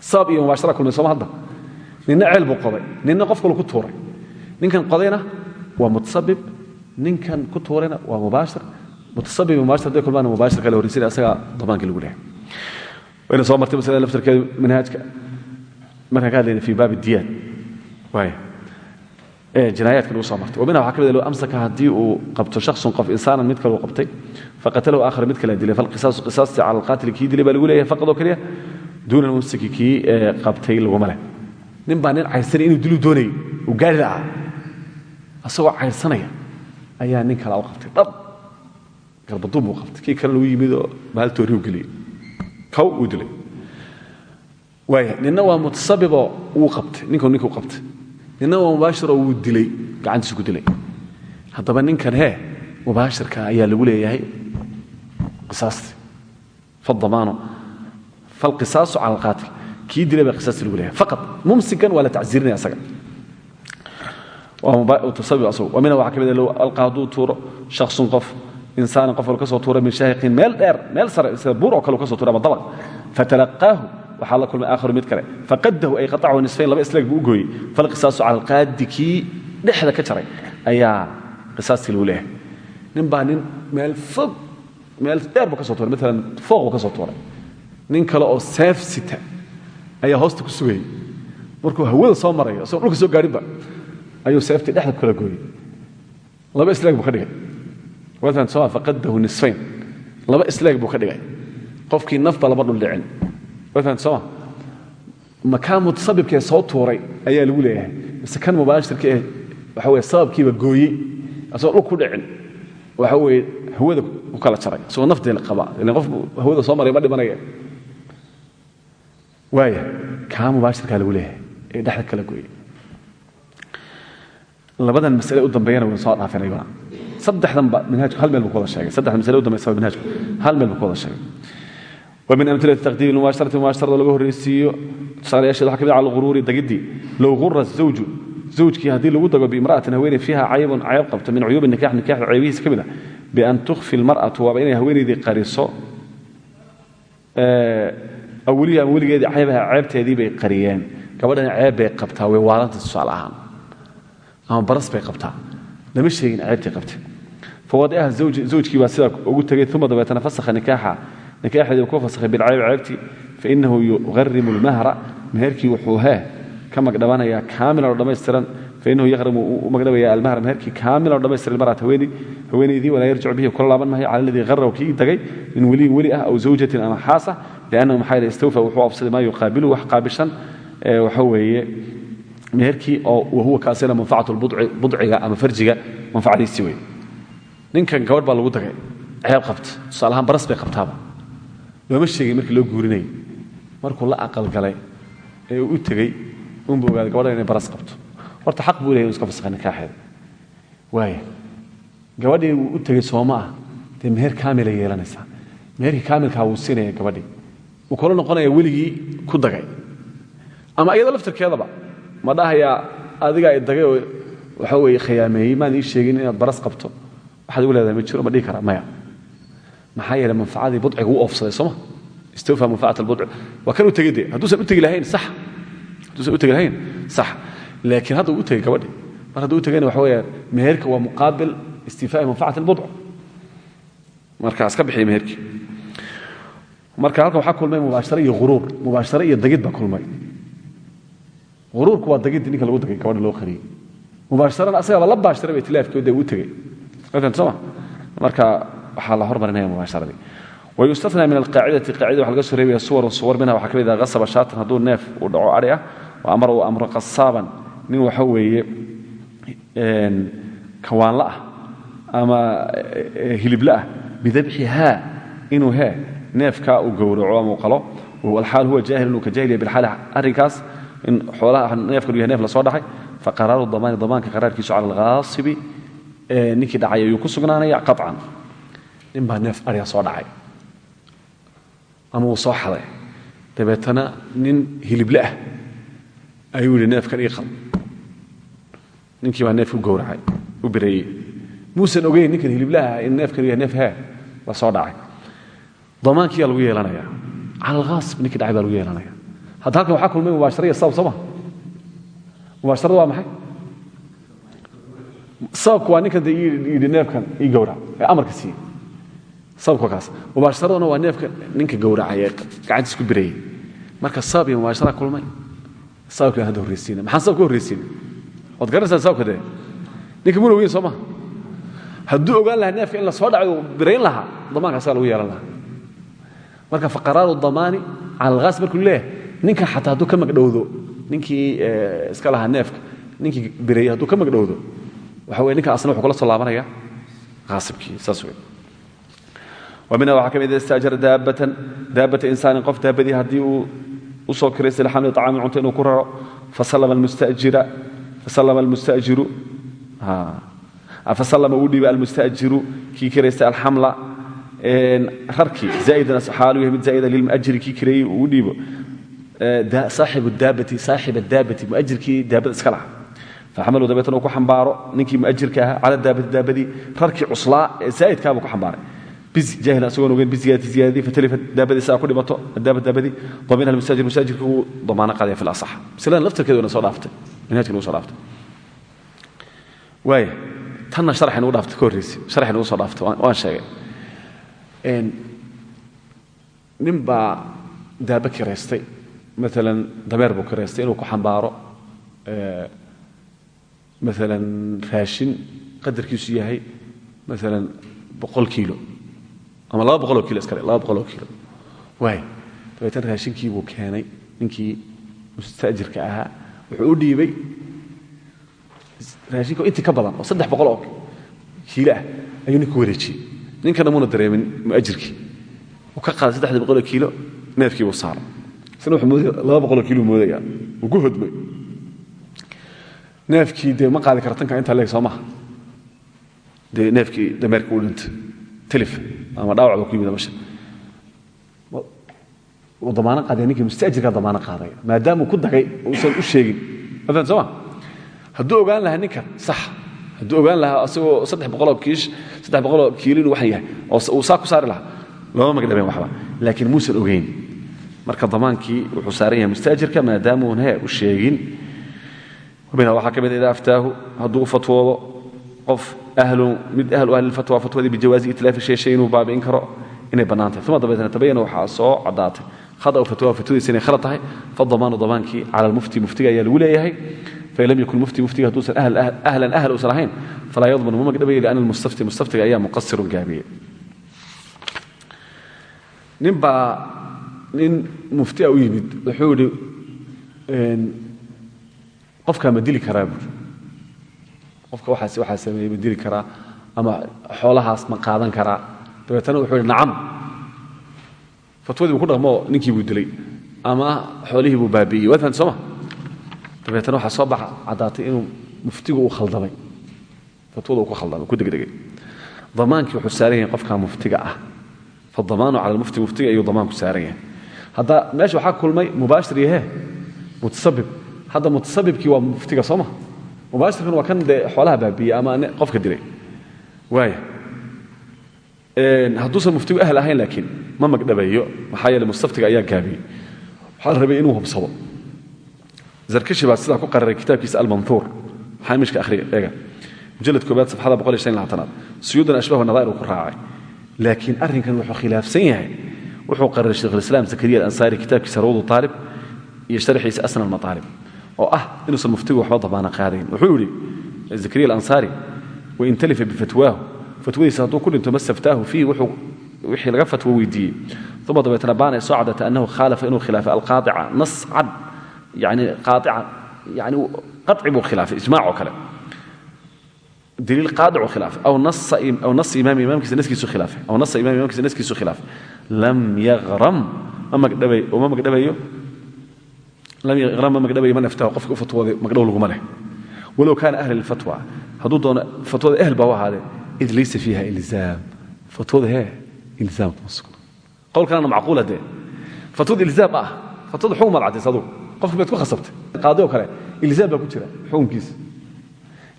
Sabab iyo mubaashara kulmay sooma hadda. Ninna ceel buu qoday. Ninna qof kalu ku tuuray. Ninkan qodayna waa mutasabib ninkan ku tuurayna waa mubaashir. Mutasabib mubaashir hadday kulmaan mubaashir kale horreysina asagaa damaanka lagu leehay wayna soo martay masalada laftarkeeda manhaajka markaan ka hadlayna fi baabi diyaad waaya jinaayaadkan uu soo martay. Waminha waxaa ka mid ah, low amsaka haddii uu qabto shaksun qof insaanan mid kale uu qabtay faqatalahu aakhara mid kale dilay falqisaasu qisaasti cala alqaatili kii dilay baa lagu leeyahay faqad oo keliya duuna almumsiki kii qabtay laguma leh. Nin baa nin cayrsanaya inuu dilu doonayay uu gaari lahaa asagoo cayrsanaya ayaa nin kale u qabtay. Dhab! Garbaduub buu qabtay. Kii kalena uu yimid oo bahal tooriu geliyey. Kow uu dilay. Waaya ninna waa mutasabiboo wuu qabtay. Ninkuu ninkuu qabtay. Ninna waa mubaashiroo wuu dilay. Gacantiisu ku dilay. Haddaba ninkan hee mubaashirka ayaa lagu leeyahay qisaasti. Fadamaano falqisaasu cala alqaatil. Kii dilay baa lagu leeyahay. Faqad mumsikan waa la tacsiirinaya mina waxaa ka mid low alqa hadduu tuuro shakhsun qof insaanan qof ka soo tuuray min shaahiqin meel dheer meel sare sida buur oo kale ka soo tuuray ama dabaq fatalaqaahu waxaa la kulmay aakharu mid kale. Faqadahu ay qatacahu nisfayn laba islaag buu u gooyey. Falqisaasu cala alqaadi kii dhexda ka jaray. Ayaa qisaastii lagu leeyahay. Nin baa nin meel fog meel dheer buu ka soo tuuray. Maalan fooq buu ka soo tuuray. Nin ayuu seeftii dhexda ku kala laba islaag buu ka dhigay. Waatan soo faqadahu nisfayn. Laba islaag buu ka dhigay. Qofkii nafba laba dhul dhicin. Waatan soo makaa mutasabibkee soo tuuray ayaa lagu leeyahay. Mise kan mubaashirka ee waxa weye sababkiiba gooyey asagoo dhul ku dhicin. Waxa weye hawada ku kala jaray. Isagoo nafteena qaba. Ilan qof hawada soo maray ma dhimanaya. Waaya kaa mubaashirkaa lagu leeyahay ee dhexda kala gooyey labadan masale u dambeeyana waynu soo dhaafinayba saddexdanba manhaajku hal meel buu sheegay. Saddexda masale u dambeysaba manhaajku hal meel buu sheegay. Wmin amilati taqdiim mubaasharati mubaasharada laga horreysiiyo tusaalayaasheed waxa ka mid a calquruuri dagidii low gura zawju zawjkii haddii lagu dago biimra'atin haweeney fiiha caybun cayb qabto min cuyuubi nikaax nikaxda ceybihiisa ka mid ah, a bian tukhfi lmar'atu waaba inay haweeneydii qariso awelihi ama weligeedii caybaha bay qariyeen. Gabadhan ceeb bay qabtaa way waadanta tusaale ama baras bay abtaa lama sheegin ceebtay abtay fawadaaha zawjkii baa sidaa ugu tegay uma dabeetana fasaha nikaaxa. Nikaaxeedii ku fasakhay bilcayb ceebtii fainahu yuqarimu lmahra meherkii wuxuu hee ka magdhabanaya kaamilan oo dhammaystiran fainahu yaqrimu u magdhabaya almahra. Meherkii kaamilan oo dhammaystiran marat haweenaydii walaa yarjicu bihi kula laaban mahayo cala aladii haraw kii dagay min weliyin weli ah aw zawjatin ama xaasa liannahu maxaa yele istawfa wuxuu absaday maa yuqaabilu wax qaabilshan waxa weeye meherkii oo wahuwa kaasina manfacatu budciga ama farjiga manfacadiisii wey ninkan gabadh baa lagu dagay ceeb qabta. Tusaalahaan baras bay qabtaaba. Looma sheegay markii loo guurinayay. Markuu la aqalgalay ee uu u tegey unbu ogaaday gabadhan inay baras qabto. Horta xaq buu lehay iska fasakha nikaaxeeda waaya gabadhii wuu u tegey sooma ah dee meher kaamilay yeelanaysaa. Meherkii kaamilkaa wuu siinaya gabadhii wuu kula noqonaya weligii ku dagay. Ama iyadoo laftirkeedaba ma dhahayaa adiga ay dagay oo waxa weeye khiyaameeyey maan ii sheegin inaad baras qabto. Waxaad ugu leedahay ma jiro ma dhihi karaa maya. Maxaa yeelay manfacadii budciga u oofsaday sooma istawfa manfacat albudci waa kan u tegey dee? U tegi lahayn sax. Hadduusan u tegi lahayn sax. Laakiin hadda u tegey gabadhi. Mar hadduu u tegayna waxa weeyaan meherka waa muqaabil istifaa'i manfacat albudc. Markaas ka bixiya meherkii. Marka halkan waxaa kulmay mubaashare iyo huruur mubaashare iyo dagid baa kulmay huruurku waa dagidii ninka lagu dagay gabadha loo qariyey. Mubaasharana asagaba la baashiray ba itilaafkood uu tegey soma marka waxaa la hormarinaya mubaasharadii. Wayustana min alqaacidati qaacida waxa laga soo reebaya suwaru suwar minha waxaa ka mid ah qasaba shaatan hadduu neef uu dhaco adhi ah wa amara uu amro qasaaban. Nin waxa weeye kawaanla ah ama hilibla ah bidabxihaa inuu he neefkaa uu gowraco ama uu qalo alxaal huwa jaahil inuu ka jaahiliya bilxaali arrinkaas in xoolaha neefkan yahay neef la soo dhaxay faqaraaru damaani damaanka qaraarkiisu cala alghaasibi ninkii dhacay ayuu ku sugnaanaya qacan nin baa neef arya soo dhacay. Ama uu soo xaday dabeetana nin hilible ah ayuu yidhi neefkan ii qal. Ninkii baa u gowracay u bireeyey. Muusan ogeyn ninkan hiliblaha in neefkan yahay neef hee la soo dhacay. Damaankiyaa lagu yeelanaya cala alghaasib ninkii dhacay lagu yeelanaya hadda halkan waxaa kulmay mubaashara iyo sabab soo ma. Mubaasharada waa maxay? Sababku waa ninkan yidhi neefkan ii gowrac ee amarka siiyey. Sababku kaas. Mubaasharaduna waa neefka ninka gowracay ee gacantiis ku birayey marka sabab iyo mubaashara kulmay sababkii baan hadda horreysiina maxaan sabab horreysiina waad garanaysaa sababka dee? Ninka weyn soo maha hadduu ogaan lahaa neefka in la soo dhacay uu birayn lahaa damaanka asaga lagu yeelan lahaa. Marka faqaraaru damaani cala alghaas markuu ninkan xataa hadduu ka magdhowdo ninkii eh, iska lahaa neefka ninkii biray hadduu ka magdhowdo waxa weye ninkan asna wuxuu kula soo laabanaya aasibkii saas wey wmina waxaa ka mid ah istaajara daabatan daabata insaanin qof daabadii haddii uu u soo kiray sila xamli acaamin cunto inuu ku raro fasallama wuu dhiiba almustaajiru kii kiraysta alxamla rarkii zaa'idan xaalu yahay mid zaa'ida lilmajri kii kirayey uu saaxibu daabati saaxiba daabati muajirkii daabada iska laha. Faxamalu dabeetana uu ku xambaaro ninkii muajirka ahaa cala daabati daabadii rarkii cuslaa ee zaa'idkaabuu ku xambaaray. Jaahil asagoon ogeyn biziyaadati ziyaadadii fatalifat daabadii saa ku dhimato daaba daabadii daminha almustaajir mustaajirka uu damaano qaadaya fi lasax masladan laftarkeedu ina soo dhaaftay manhajka nagu soo dhaaftay. Waaya tanna sharaxay nagu dhaaftay ka horreysay nagu soo dhaaftay waan sheegay. Nin baa daaba kiraystay maalan dameer buu kiraystay inuu ku xambaaro maalan raashin qadarkiisu yahay maalan boqol kiilo ama laba boqoloo kilo iskale laba boqoloo kilo waay dabeetana raashinkii buu keenay ninkii mustajirka ahaa wuxuu u dhiibay raashinka intii ka badan oo saddex boqol oo kiilo ah ayuu ninka wareejiyey ninkana muuna dareemin muajirkii uu ka qaaday saddexdii boqoloo kiilo neefkii buu isna wuxuu moodaya laba boqoloo kiilo moodaya. Wuu ku hodmay. Neefkii dee ma qaadi kara tanka intaa leeg soo maha. Dee neefkii dameerka u dhintay. Telif ama dhaawac baa ku yimid masha uu damaano qaadaya ninkii mustaajirkaa damaano qaadaya. Maadaamuu ku dagay uusan u sheegin. Mafahant soo ma? Hadduu ogaan lahaa ninkan sax. Hadduu ogaan lahaa asagoo saddex boqoloo kiish saddex boqoloo kiilo inuu waxan yahay oo uu saa ku saari lahaa. Looma magdhabeen waxba. Laakiin muusan ogeyn marka damaankii wuxuu saaran yahay mustaajirka maadaamuun he u sheegin. Waxaa ka mid idaa aftaahu hadduu u fatwoodo qof mid ahlu ahli lfatwa fatwadii bijawaazi itlaafi shay shay inuu baabi'in karo inay bannaan tahay. Uma dabeetna tabayana waxaa soo caddaatay. Khada'u fatwa fatwadiisa inay khalad tahay. Fadamaanu damaankii cala almufti muftiga ayaa lagu leeyahay. Fain lam yakun mufti muftiga hadduusan ahlan ahl uusan ahayn falaa yadmanu ma magdhabayo lianna almustafti. Mustaftiga ayaa muqasirun gaabiyey nin muftia u yimid wuxuu idhi qofkaa ma dili karaa qofka waxaas waxaa sameeyey ma dili karaa ama xoolahaas ma qaadan karaa. Dabeetana wuxuu idhi nacam. Fatwadii ku dhaqmoo ninkii buu dilay ama xoolihii buu baabi'iyey. Waad fahamti dabeetana waxaa soo baxa caddaatay inuu muftigu uu khaldamay. Fatwada uu ku khaldamay ku degdegay. Damaankii wuxuu saaran yahay qofka muftiga ah. Fadamaanu cala lmufti muftiga ayuu damaanku saaran yahay hadda meesha waxaa kulmay mubaashir iyo mutasabib. Hadda mutasabibkii waa muftiga soo ma. Mubaashirkan waa kan dee xoolaha baabiiyey ama qofka dilay waaya hadduusan muftigu ahl ahayn laakiin ma magdhabayo maxaa yeele mustaftiga ayaa gaabiyey waxaa rabay inuu hubsado. Zarkashi baa sidaa ku qararay kitaabkiisa almanhuur maxaa imishka akhriya eega. Mujalad koobaad safxada boqol iyo shan iyo ashbahu nadaa'ir ku raacay. Laakiin arrinkan wuxuu khilaafsan yahay wuxuu qararay sheikhulislaam zakariya alansaari kitaabkiisa rawdu taalib iyo sharxiisa asna almataalib oo ah inuusan muftigu waxba dabaana qaadayn wuxuu yidhi zakariya alansaari wain talifa bifatwaahu fatwadiisa hadduu ku dhinto ma staftaahu fiihi wixii laga fatwo weydiiyey. Uma dabeetana baana soo annahu khaalafa inuu khilaafay alqaaica nas cad yani qaaica yani qaci buu khilaafay ijmac oo kale. Daliil qaadic uu khilaafay aw nasa imaam imaamkiisa naskiisu khilaafay aw nasa imaam imaamkiisa naskiisu khilaafay lam yaghram. Ma magdhabayo ma aftahu qofka u fatwooday magdhow laguma leh. Walow kaana ahla lfatwa hadduu doono fatwada ehl baa u id laysa fiiha ilzaam. Fatwada hee ilzaam kuma sugna qowl macquula dee. Fatwada ilzaam ah fatwada xukun maad cadaysa adugu. Qofki baad ku khasabtay qaadi kale ilzaam baa ku jira xukunkiisa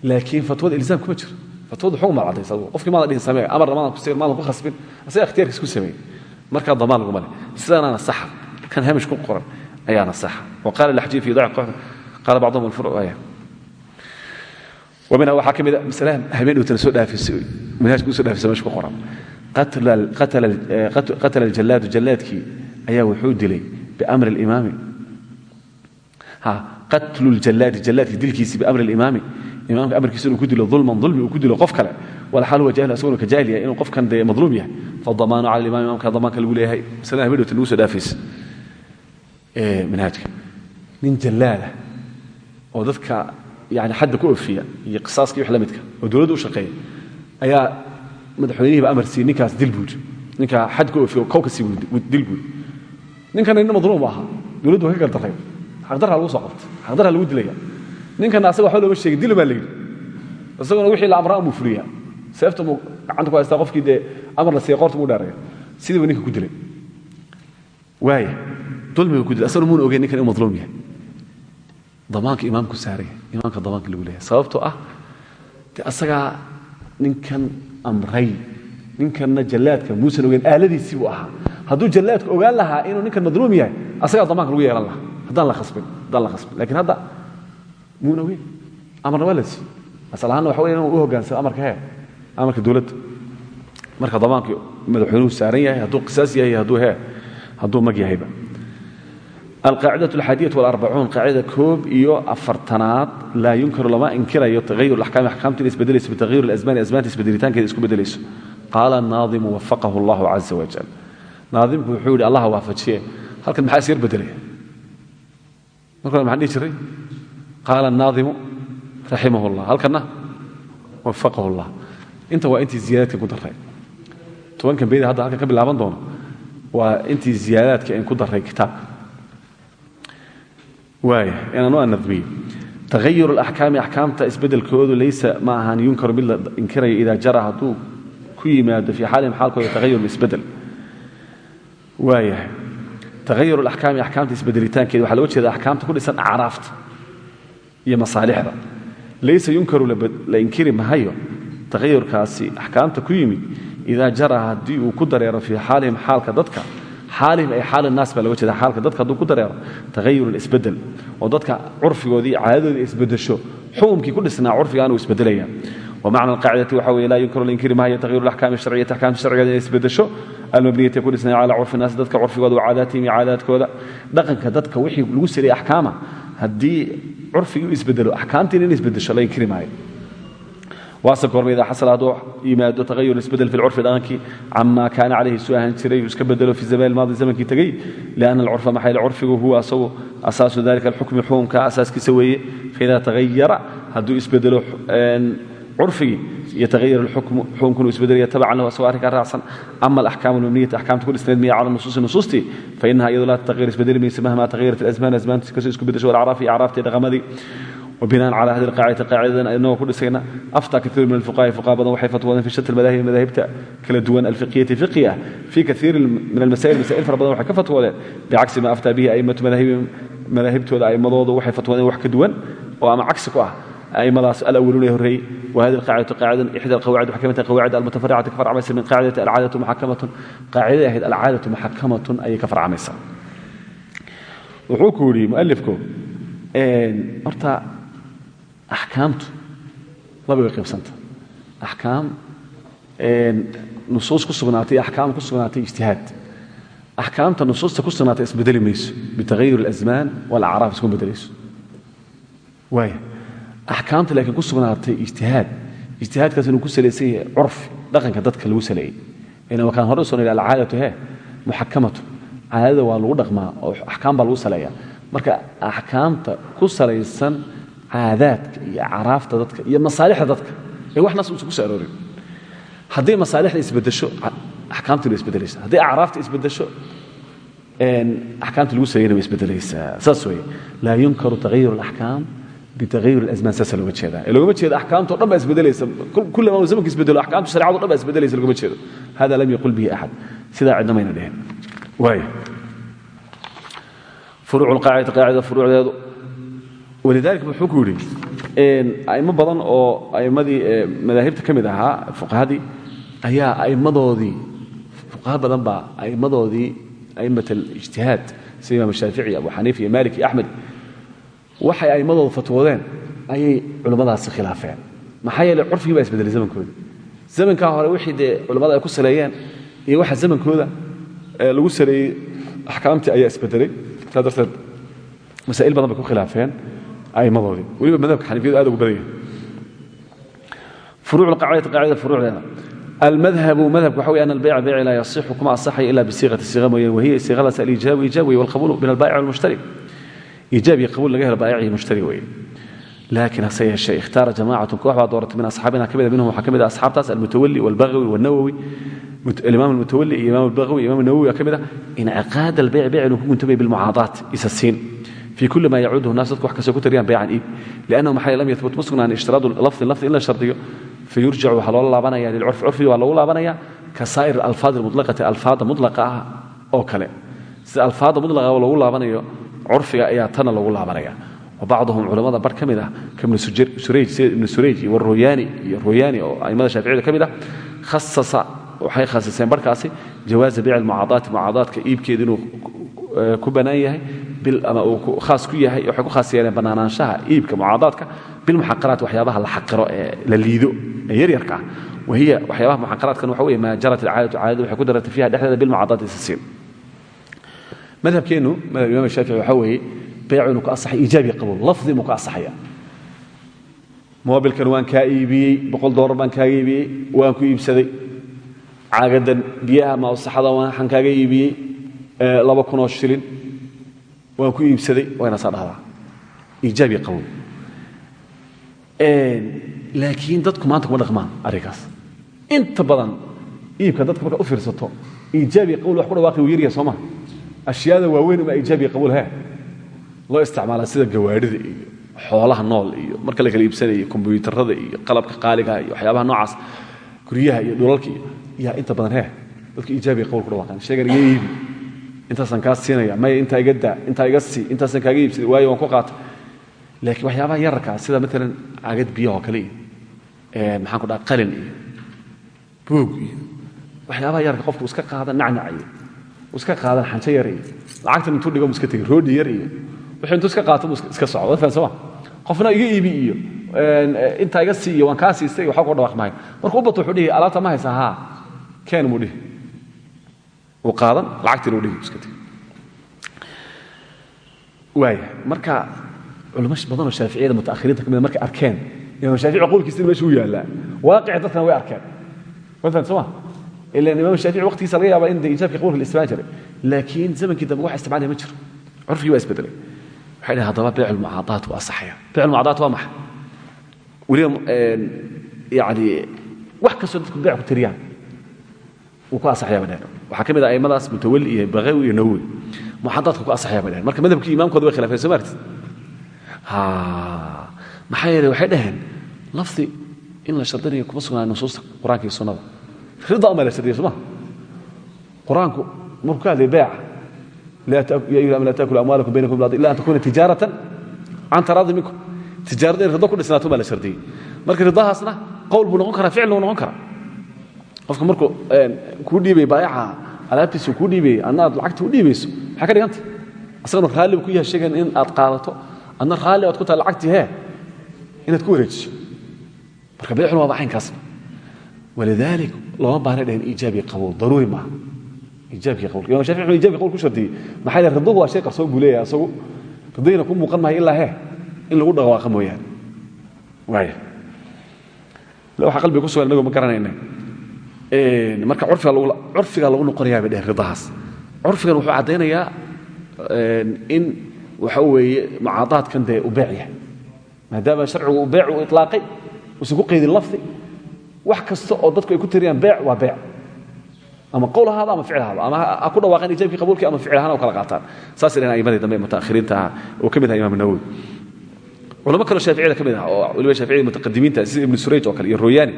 laakiin fatwada ilzaam kuma jiro. Fatwada xukun maad cadaysa adugu. Qofkii maada dhihin samee amarna maadan ku siin maadan ku khasbin asaga ikhtiyarkiis ku sameeyey markaa damaan laguma leh sidanaana saxa kan hamish ku qoran ayaana saxa waqala laxjiy fi dac qaala bacduhum alfuru aya ومنها waxaa ka mida masalaha habeen dhowtana soo dhaafisay manhaajka usoo dhaafisa meesha ku qoran qatala aljalaadu jallaadkii ayaa wuxuu dilay biamri alimaami qatlu ljalaadi jallaadkii dilkiisii biamri alimaami imaamka amarkiisa inuu ku dilo dulman dulmi uu ku dilo qof kale yahay inuu qofkan dee madluum yahay. Fadamaanu cala alimaam imamka damaanka lagu leeyahay. Masalaha habeen dhowtana ugu soo dhaafaysa manhaajka nin jallaadah oo dadka yani xadda ku ofiya iyo qisaaskii wax la midka oo dowladda u shaqeeya ayaa madaxweynihiiba amar siiyey ninkaas dil buuri ninkaa ku ofiya kowka sii dil buuri ninkana nin madluum ahaa. Dowladdu waa ka lagu soo qabtay. Xaqdarra lagu dilaya. Ninkana asaga waxba looma sheegin. Dil baa la yidhi. Isaguna wixii la amraa muu fuliyaa seefta muu gacanta ku haystaa qofkii dee amar la siiya qoorta muu dheeraya sidii buu ninka ku dilay. Waaya dulmiga ku dilay asaguna muuna ogeyn ninkan inuu madluum yahay. Damaanka imaamku saaraya imaamka damaanka lagu leeyahay. Sababtoo ah de asagaa ninkan amray ninkanna jallaadka muusan ogeyn aaladiisii buu ahaa. Hadduu jallaadku ogaan lahaa inuu ninkan madluum yahay asagaa damaanka lagu yeelan lahaa. Haddaan la khasbin haddaan la khasbin. Lakiin hadda muuna amarna waa la siiyey. Waxa weya inuu u hoggaansamo amarka hee amarka dowladda marka damaankii madaxweynuhu saaran yahay hadduu qisaas yahay hadduu hee hadduu mag yahayba. Alqaacida alxaadiya walaarbacuun koob iyo afartanaad laa yunkaru lama inkirayo taqayur laxkaami axkaamta inay isbedelayso bitaqayur alasmaani asmaanta isbedelitaankeeda isku bedelayso qaala naadimu wafaqahu allahu caza wajal naadimku wuxuu yidhi waafajiye halkan maxaa isyar bedelaya marka hore maxaan dhihi jiray? Qaala naadimu raximahu llah halkanna wafaqahu allah inta waa intii ziyaadaadka ku daray tobankan beyda hadda halka ka bilaaban doono waa intii ziyaadaadka an ku daray kitaabka waaya inaanu aan nadmiyo tahayur alaxkaami axkaamta isbeddelkoodu laysa ma ahan yunkaru mid la inkiraya jara hadduu ku yimaado fii xaalihim xaalkooda tahayur isbeddel. Waayahay tahayur alaxkaami axkaamta isbeddelitaankeeda waxaa looga jeeda axkaamta ku dhisan acraafta iyo masaalixda. Laysa yunkaru la inkiri mahayo taqayurkaasi axkaamta ku yimid idaa jara haddii uu ku dareero fii xaalihim xaalka dadka xaalihim ay xaalinaas baa loga jeeda xaalka dadka hadduu ku dareero taqayurun isbeddel oo dadka curfigoodii iyo caadadoodii isbedesho ku dhisnaa curfigaan uu isbedelaya wmacna alqaacidati waxa weye laa yunkar linkiri ma hiya tahyir alaxkaam sharciyati axkaamta sharcigeeda inay isbedesho ku dhisnay calaa curfi naasi dadka curfigooda wa caadaatihim dhaqanka dadka wixii lagu saliyay axkaama haddii curfigii u isbedelo axkaamtiina in isbedesho la inkiri goorma idaa xasala hadduu yimaado tagayur isbeddel fi lcurfi dhaqankii camaa kaana calayhi jiray uu iska bedelo fi zaman maadi zamankii tegey lianna alcurfa maxaa yele curfigu huwa asagu asaasu dalika alxukmi xukumka asaaskiisa weeye faidaa tagayara hadduu isbedelo curfigii yatahayar alxukmu xukunkunu isbedelaya tabacan lahu asagoo arrinkaa raacsan. Ama alaxkaamu almabniyata axkaamta ku dhisnayd miya cala nusuusi nusuustii fainaha iyadu laa tatahayar isbedeli maysa mahma tahayarat alasmaan asmaantu ka soo isku bedesho walacraaf iyo acraaftii dhaqamadii wbinaan cala hadi qaacidati qaacidadan inagoo ku dhisayna aftaa kaiiru min alfuqaha'i fuqaha badan waxay fatwoodeen fi shatt almadahib madaahibta kala duwan alfiqiyati fiqiya fii kaiiri min almasail masaa'il fara badan waxay ka fatwoodeen bicagsi maa aftaa bihi a'immatu madaahibihim madaahibtooda a'immadoodu waxay fatwoodeen wax ka duwan oo ama cagsi ku ah aimadaas alawluun ee horreeyey wahadi qaacida qaacidan ixda alqawaacid waxay ka mid tahay qawaacid almutafaricati ka farcamaysa min qaacidati alcaadatu maxakamatun qaaciday ahayd alcaadatu maxakamatun ayay ka farcamaysaa wuxuu ku yidhi mualifku horta axkaamtu labay qaybsanta axkaam nusuus ku sugnaatay iyo ku sugnaatay ijtihaad axkaamta nusuusta ku sugnaatay isbedeli mayso bitahayur اlasmaan walacraaf isku bedelayso waaya axkaamta laakiin ku sugnaatay ijtihaad ijtihaadkaas inuu ku salaysan yahay curfi dhaqanka dadka lagu saleeyey inama kaan hore u soo nidhi alcaadatu he muxakamatu caadada waa lagu dhaqmaa oo axkaam baa lagu saleeyaa marka axkaamta ku salaysan caadaadka iyo acraafta dadka iyo masaalixda dadka. Ee wax nas uusan ku soo aroorin. Hadday masaalixda isbedesho axkaamtii way isbedelaysaa hadday acraafta isbedesho axkaamta lagu salayna way isbedelaysaa saas weeye. Laa yunkaru tagayur alaxkaam bitagayur alasmaan saasa looga jeedaa. Ee loogama jeedo axkaamtoo dhan baa isbedelaysa kullama uu zamanka isbedelo axkaamta sharecado dhan baa isbedelaysa loogama jeedo. Hada lam yaqul bihi axad sidaa cidna mayna dhehen. Waaya furuucu lqaacida qaacida furuucdeedu walidaalika wuxuu ku yidhi a'immo badan oo a'immadii madaahibta ka mid ahaa fuqahadii ayaa a'immadoodii fuqaha badan baa a'immadoodii a'immat alijtihaad sida imaam shaafici abu xaniifa iyo maalik iyo axmed waxay a'immadooda fatwoodeen ayay culimmadaasi khilaafeen maxaa yeeley curfigii baa isbedelay zamankooda zamankaa hore wixii dee culimmada ay ku saleeyeen iyo waxa zamankooda lagu saleeyey axkaamtii ayaa isbedelay saa aimadoodii weliba madhabka xanifiyadu aad ugu badan yahay almadhabu madhabka waxa wey ana albayca bayci laa yasixu kuma asaxayo ila bisiiqati siiqa mooyane wahiya siiqadaas aliijaabu iijaab wey walqabuulu min albaayic walmushtari iijaab iyo qabuul laga helo baayic iyo mushtari weeye laakiin hase yeeshee ikhtaara jamaacatun koox baa dooratay min asxaabina ka minhum waxaa ka mid a asxaabtaas almutawali walbagawi walnawowi alimaam almutawali iyo imaam albagawi imaam nawowi baa ka mid a inciqaad albeyc beyc inuu ku guntamay bilmucaadaat isa siin fi kuli ma yacuuduhu nas dadku wax kastay ku tariyaan baycan iib liannahu maxaa lam yabut ma sugnaan ishtiraadu lafdin lafdi in la shardiyo fayurjacu waxaa loola laabanaya lilcurfi curfigii waa loogu laabanaya ka saa'ir alfaad almutlaqati alfaadda mutlaqa ah oo kale sida alfaadda mutlaqa loogu laabanayo curfiga ayaa tana loogu laabanaya wa bacduhum culammada bar ka mid ah kaibnu surayj sida ibnu surayj iyo royaani iyo royaani oo a'immada shaaficiyada ka mid ah khasasa waxay khasiseen barhkaasi jawaaza bil ama uu khaas ku yahay waxay ku khaas yeeleen bannaanaanshaha iibka mucaadaadka bilmuxaqaraat waxyaabaha la xaqiro ee la liido ee yaryarka ah wahiya waxyaabaha muxaqaraadkan waxa weeye maa jarat alcaadatu caadadu waxay ku darartay fiiha dhexdeeda bilmucaadaati isasiin madhabkeennu madhab imaam shaafici waxaa weeye beecu inuu ku asaxay iijaabi qabuul lafdi inuu ku asaxaya. Moobilkan waan kaa iibiyey boqol doolar baan kaaga iibiyey waan ku iibsaday. Caagadan biyaha mawsaxada waxaan kaaga iibiyey laba kunoo shilin waan ku iibsaday wayna saa dhahdaa. Iijaabi qabow. Laakiin dadku maanta kuma dhaqmaan arrinkaas. Inta badan iibka dadka marka u fiirsato iijaabi qabuul wax ku dhawaaqi uu yaryahay sooma ashyaada waaweyn uma iijaabi qabuul he loo isticmaalaa sida gawaadhida iyo xoolaha nool iyo marka la kala iibsanayo kombuyuutarada iyo qalabka qaaliga iyo waxyaabaha noocaas guryaha iyo dhulalka iyo yaa inta badan hee dadka iijaabiga qawl ku dhawaaqaan sheegan iga intaasaan kaa siinaya maya intaa iga daa intaa iga sii intaasaan kaaga iibsaday waayo waan ku qaata laakiin waxyaabaha yararkaa sida maalan caagad biyaha oo kale iyo maxaan ku dhaha qalin iyo boog iyo waxyaabaha yararka qofku iska qaada nacnac iska qaadan xanjo yar iyo lacagtan intuu dhigo iska tegey roodhi yar iyo wixii intuu iska qaato iska soo ma qofna iga iibi iyo intaa iga sii iyo waan kaa siistay waxba ku dhawaaq maayo. Markuu u wuxuu dhihi alaabta ma haysaa haa keen dhihi uu qaadan lacagtiina u dhihi iska tegi waaya marka culamo badanoo shaaficiyada mutaakhiriinta ka mida markay arkeen imaam shaafici qowlkiisina meesha u yaallaa waaqica dadkana way arkeen. Maala soma ila imaam shaafici waqtigiisa laga yaaba in de ijaabkii qabuulka la isticmaali jiray. Laakiin zamankii dambe wax isticmaalaya ma jiro. Curfigii waa isbedelay. Waxay dhahen haddaba beec almucaadaat waa asaxaya beec almucaadaat waa maxa. Weliba yani wax kastoo dadku beec ku tiriyaan wuu ku asaxaya ba dhehen waxaa ka mid ah aimadaas mutawalli iyo bakawi iyo nawowi mucaadaadka ku asaxaya ba dhehen marka madhabkii imaamkooda way khilafeen soo maartid maxaa yeele waxay dhaheen lafdi in la shardinayo kuma sugnaa nusuusta qur'aanka iyo sunnada. Rida uma la shardiya sooma qur'aanku markuu ka hadlay beeca? Ya ayuha laa taakulu amwaalakum baynakum bilbatil illa an takuna tijaaratan can taraadi minkum. Tijaarada in rido ku dhisnaato baa la shardiyey. Marka ridahaasna qowl buu noqon karaa ficil buu noqon karaa qofka markuu kuu dhiibay baayaca alaabtiisa kuu dhiibay adna lacagta u dhiibayso maxaa ka dhiganta asagana raalli buu ku yahay sheegan in aad qaadato. Adna raalli aad ku tahay lacagtii hee inaad ku wareejiso. Marka beecuna waa bacaynkaas walidalik looma baahna dhaheen iijaabi qabuul daruuri maaha. Iijaabkii qabuul imam shafici wuxuu iijabki ku shardiyey maxaa yeele riduhu waa shay qarsoon buu asagu. Ridayna ku muuqan maayo ilaa hee in lagu dhaqwaaqa mooyaane. Waaya waxa qalbiga ku sugan inagoo ma garanayna marka curfiga lagu noqonayaa bay dheheen ridahaas. Curfigan wuxuu caddaynayaa in waxa weeye mucaadaadkan dee u beec yahay. Maadaama sharcigu uu beec u ilaaqay uusan lafdi wax kasta oo dadku ay ku tiriyaan beec waa beec. Ama qowl ahaada ama ficil ahaada ama ha ku dhawaaqeen ijaabkii ama ficil ahaan oo kala qaataan. Saasay dhaheen aimadii dambe mutaakhiriinta ah oo ka mid aha imaam nawowi culamo kaloo shaaficiyada ka mid ah oo weliba shaaficiyada mutaqadimiinta sida ibnu surayj oo kale iyo royaani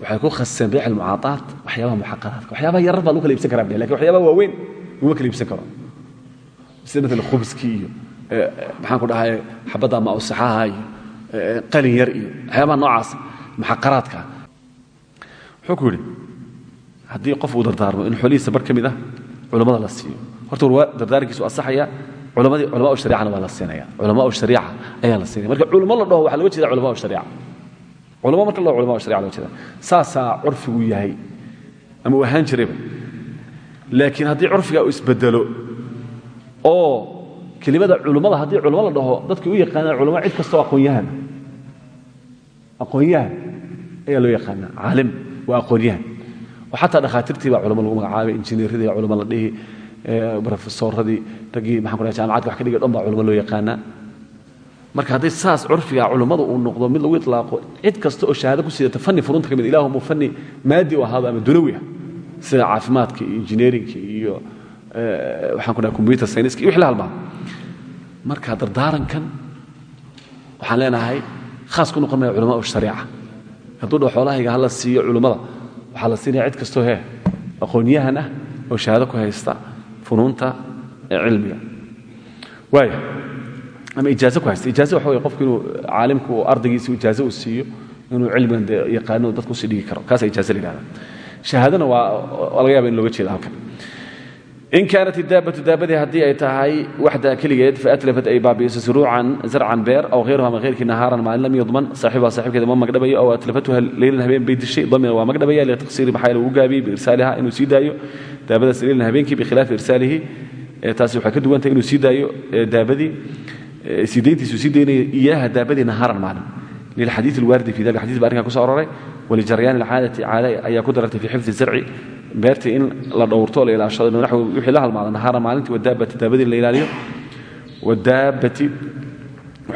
waxay ku khaseen beec almucaadaat waxyaabaha muxaqaraadka. Waxyaabaha yarar baa lagu kala iibsan karaa laakiin waxyaabaha waaweyn laguma kala iibsan karo. Sida maalan khubskii iyo maxaan ku dhahay xabadda ama awsaxaha iyo qalin yar iyo waxyaabaha noocaas muxaqaraadka. Wuxuu ku yidhi haddii qof uu dardaarmo in xoolihiisa bar ka mid ah culammada la siiyo. Horta war dardaarankiisu asaxaya culamadii culamaa shariicana waa la siinaya culamaa shariica ayaa la siinaya marka culamo la dhaho waxaa looga jeeda culamaa shariica culamo marka la dhaho culamaa shariica looga jeeda saasaa curfigu yahay ama uu ahaan laakiin haddii curfiga uu isbedelo oo kelimada culummada haddii culamo la dhaho dadkii u yaqaanaan culamo cid kastoo aqoon-yahan. Aqoon-yahan ayaa loo yaqaanaa caalim waa aqoon-yahan. Oo xataa dhakhaatiirtii baa culamo lagu magacaabay injineeradii baa la dhihi brofesoradii raggii maxan ku jamacadka wax ka dhigay dhan baa loo yaqaanaa marka haddii saas curfiga culummada uu noqdo mid lagu itlaaqo cid kasta oo shahaado ku sidata fanni furunta ka mid ilahumuu fanni maadi u ahaado ama dunawi ah sida caafimaadka iyo iyo waxaan ku dhahay combyuter sayniska iyo la halmaa marka dardaarankan waxaan leenahay khaas ku noqon maya culamaa shariica. Hadduu dhaho xoolahayga hala siiyo culummada waxaa la siinaya cid kastoo hee aqoonyahan ah oo shahaado ku haysta funuunta cilmiga. Waaya ama ijaazo ku haysta. Ijaazo waxa wey qofku inuu caalimku ardaygiisa ijaazo uu siiyo inuu cilmigan dee yaqaano dadku u sii dhigi karo. Kaasa ijaazo la yidhahda shahaadana waa laga yaba in looga jeeda halkan. In kaanat idaabatu daabadii haddii ay tahay waxdaa keligeed faatlafat ay baabi'iso suruucan zarcan beer aw hayruha ama hayrkii nahaaran maalin lam yudman saaxibuha saaxibkeeda ma magdhabayo aw atlafatuha leylan habeen bay dishay damina waa magdhabaya litaqsiiri maxaa lagu gaabiyey biirsaaliha inuu sii daayo. Daabadaas leylan habeenkii bikhilaafi irsaalihi taasi waxay ka duwantahay inuu sii daayo daabadii sii dayntiisu sii daynaya iyaaha daabadii nahaaran maalin lilxadiid alwaaridi fi dalika xadiis baa arrinkaa ku soo aroray walijaryaani alcaadati caada ayaa ku darartay fi xifdi zarci. Beertii in la dhowrto la ilaashado wixii la halmaada nahaara maalintii wadaabati daabadii la ilaaliyo. Wadaabati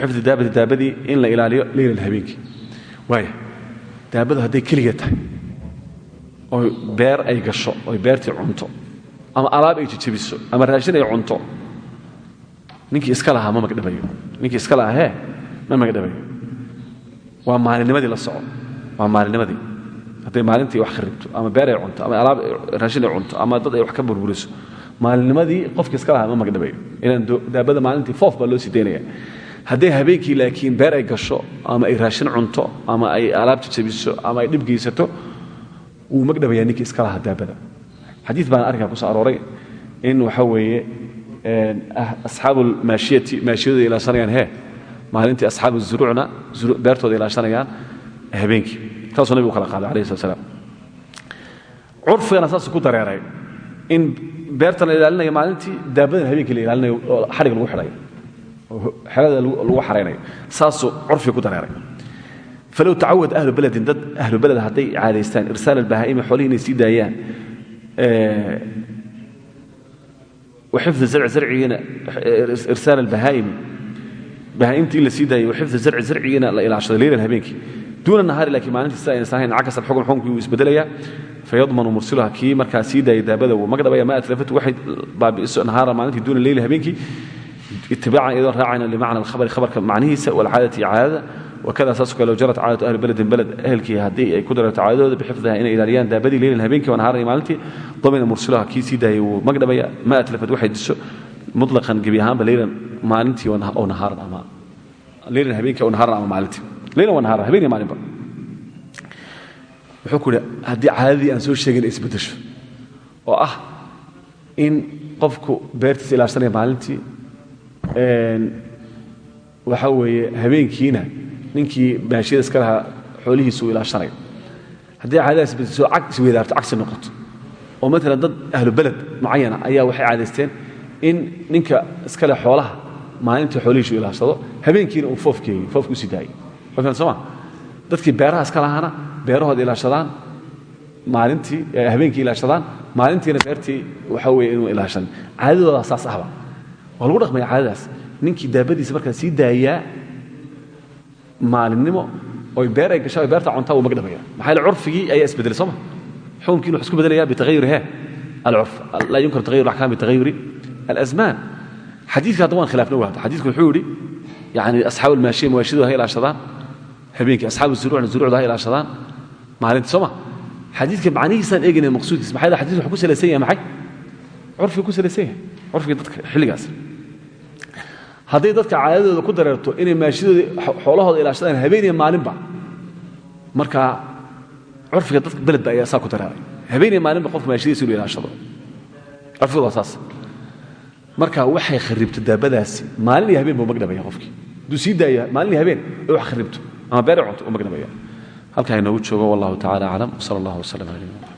xifdi daabati daabadii in la ilaaliyo leylan habeenkii. Waaya daabadu hadday tahay. Oy beer ay gasho oy beertii cunto. Ama alaab ay jejebiso ama raashin ay cunto ninkii iska lahaa ma magdhabayo. Ninkii iska lahaa ma magdhabayo. Waa maalinnimadii la soco. Waa maalinnimadii. Hadday maalintii wax kharibto ama beer ay cunto ama alaab raashin ay cunto ama dad ay wax ka burburiso maalinnimadii qofkii iska lahaa ma magdhabayo. Ilaan daabada maalintii foof baa loo sii daynaya. Habeenkii laakiin beer ay gasho ama ay raashin cunto ama ay alaab jajabiso ama ay dhib geysato wuu magdhabayaa ninkii iska lahaa daabada. Xadiid baana arrinkaa ku soo arooray in waxa weeye asxaabu maashiyati maashiyadooda ilaashanayaan hee maalintii asxaabu zuruucna beertooda ilaashanayaan habeenkii. Taasuu nabigu kala qaaday alayhi slat slam curfigana saasuu ku dareeray in beertan la ilaalinayo maalintii daabadana habeenkii la ilaalinayo oo xadhig lagu xidhayo oo xelada lagu xaraynayo. Saasuu curfiga ku dareeray. Falow tacawad ahlu beledin dad ahlu beled hadday caadaystaan irsaal albahaa'imi xoolihii inay sii zarci zarcigiina irsaal albahaa'imi bahaa'imtii la sii daayay waxifdi zarci zarcigiina la ilaashado leylan habeenkii duuna nahaari laakiin maalintii sida ayna sahayn cakas alxukm xukumkii wuu isbedelayaa fayadmanu mursiluha kii markaa sii daayay daabada wuu magdhabaya ma atlafatu waxay baabi'iso nahaara maalintii duuna leyli habeenkii itibaacan iyadoo raacayna limacna alkhabari khabarka macnihiisa walcaadati caadada wakada saasoo kale jarat caadatu ahli beledin beled ehelkii haddii ay ku dararto caadadooda bixifdiha inay ilaaliyaan daabadii leylan habeenkii wanahaaran iyo maalintii damina mursiluha kii sii daayay wuu magdhabaya ma atlafat waxay diso mutlaqan gebi ahaanba leylan maalintii oo nahaaran ama leylan habeenkii oo nahaaran ama maalintii leylan waa nahaaran habeen iyo maalinba wuxuu ku yidhi haddii caadadii aan soo sheegin isbeddesho oo ah in qofku beertiisa ilaashanaya maalintii waxa weeye habeenkiina ninkii baashiyada iska lahaa xoolihiisu uu ilaashanayo haddii caadadaas isbeddesho isweydaarto cagsi noqoto. Oo maalan dad ahlu beled mucayana ayaa waxay caadaysteen in ninka iska leh xoolaha maalintii xoolihiisu ilaashado habeenkiina uu foofkeeyo foofku u sii daayo waa soo ma dadkii beeraha iska lahaana beerahooda ilaashadaan maalintii habeenkii ilaashadaan maalintiina beertii waxa weye inuu ilaashan caadadooda saas ahba. Waa lagu caadadaas. Ninkii daabadiisa markaa sii daayaa maalinimo oy beer ay gashaa beerta cuntaa wuu magdhabaya maxaa yeele curfigii? Ayaa isbedelay sooma xukunkiin wuxuu isku bedelaya bitagayuri he alcurf laa yunkar tagayur axkaam bitagayuri. Alasmaan xadiidka hadda waan khilaafna wahda xadiidku wuxuu yidhi yani asxaabu almaashiya mawaashidooda ha ilaashadaan habeenkii asxaabu zuruucna zuruucda ha ilaashadaan maalintii sooma xadiidka macnihiisaan eegayna maqsuudkiisa maxaa xadidka wuxuu ku salaysan yahay maxay? Curfiga ku salaysan yahay curfiga dadka xilligaas hadday dadka caadadooda ku dareerto inay maashidooda xoolahooda ilaashadaan habeen iyo maalinba markaa curfiga dadka beledba ayaa saa ku dareeray. Habeen iyo maalinba qofka maashidadiisa inuu ilaashado. Curfiga waa marka waxay kharibto daabadaasi maalin iyo habeen buu magdhabaya qofkii. Maalin iyo habeen ee kharibto ama beer cunto u magdhabaya halkaa inoogu joogo wallahu tacala aclam wsala allah wslam alay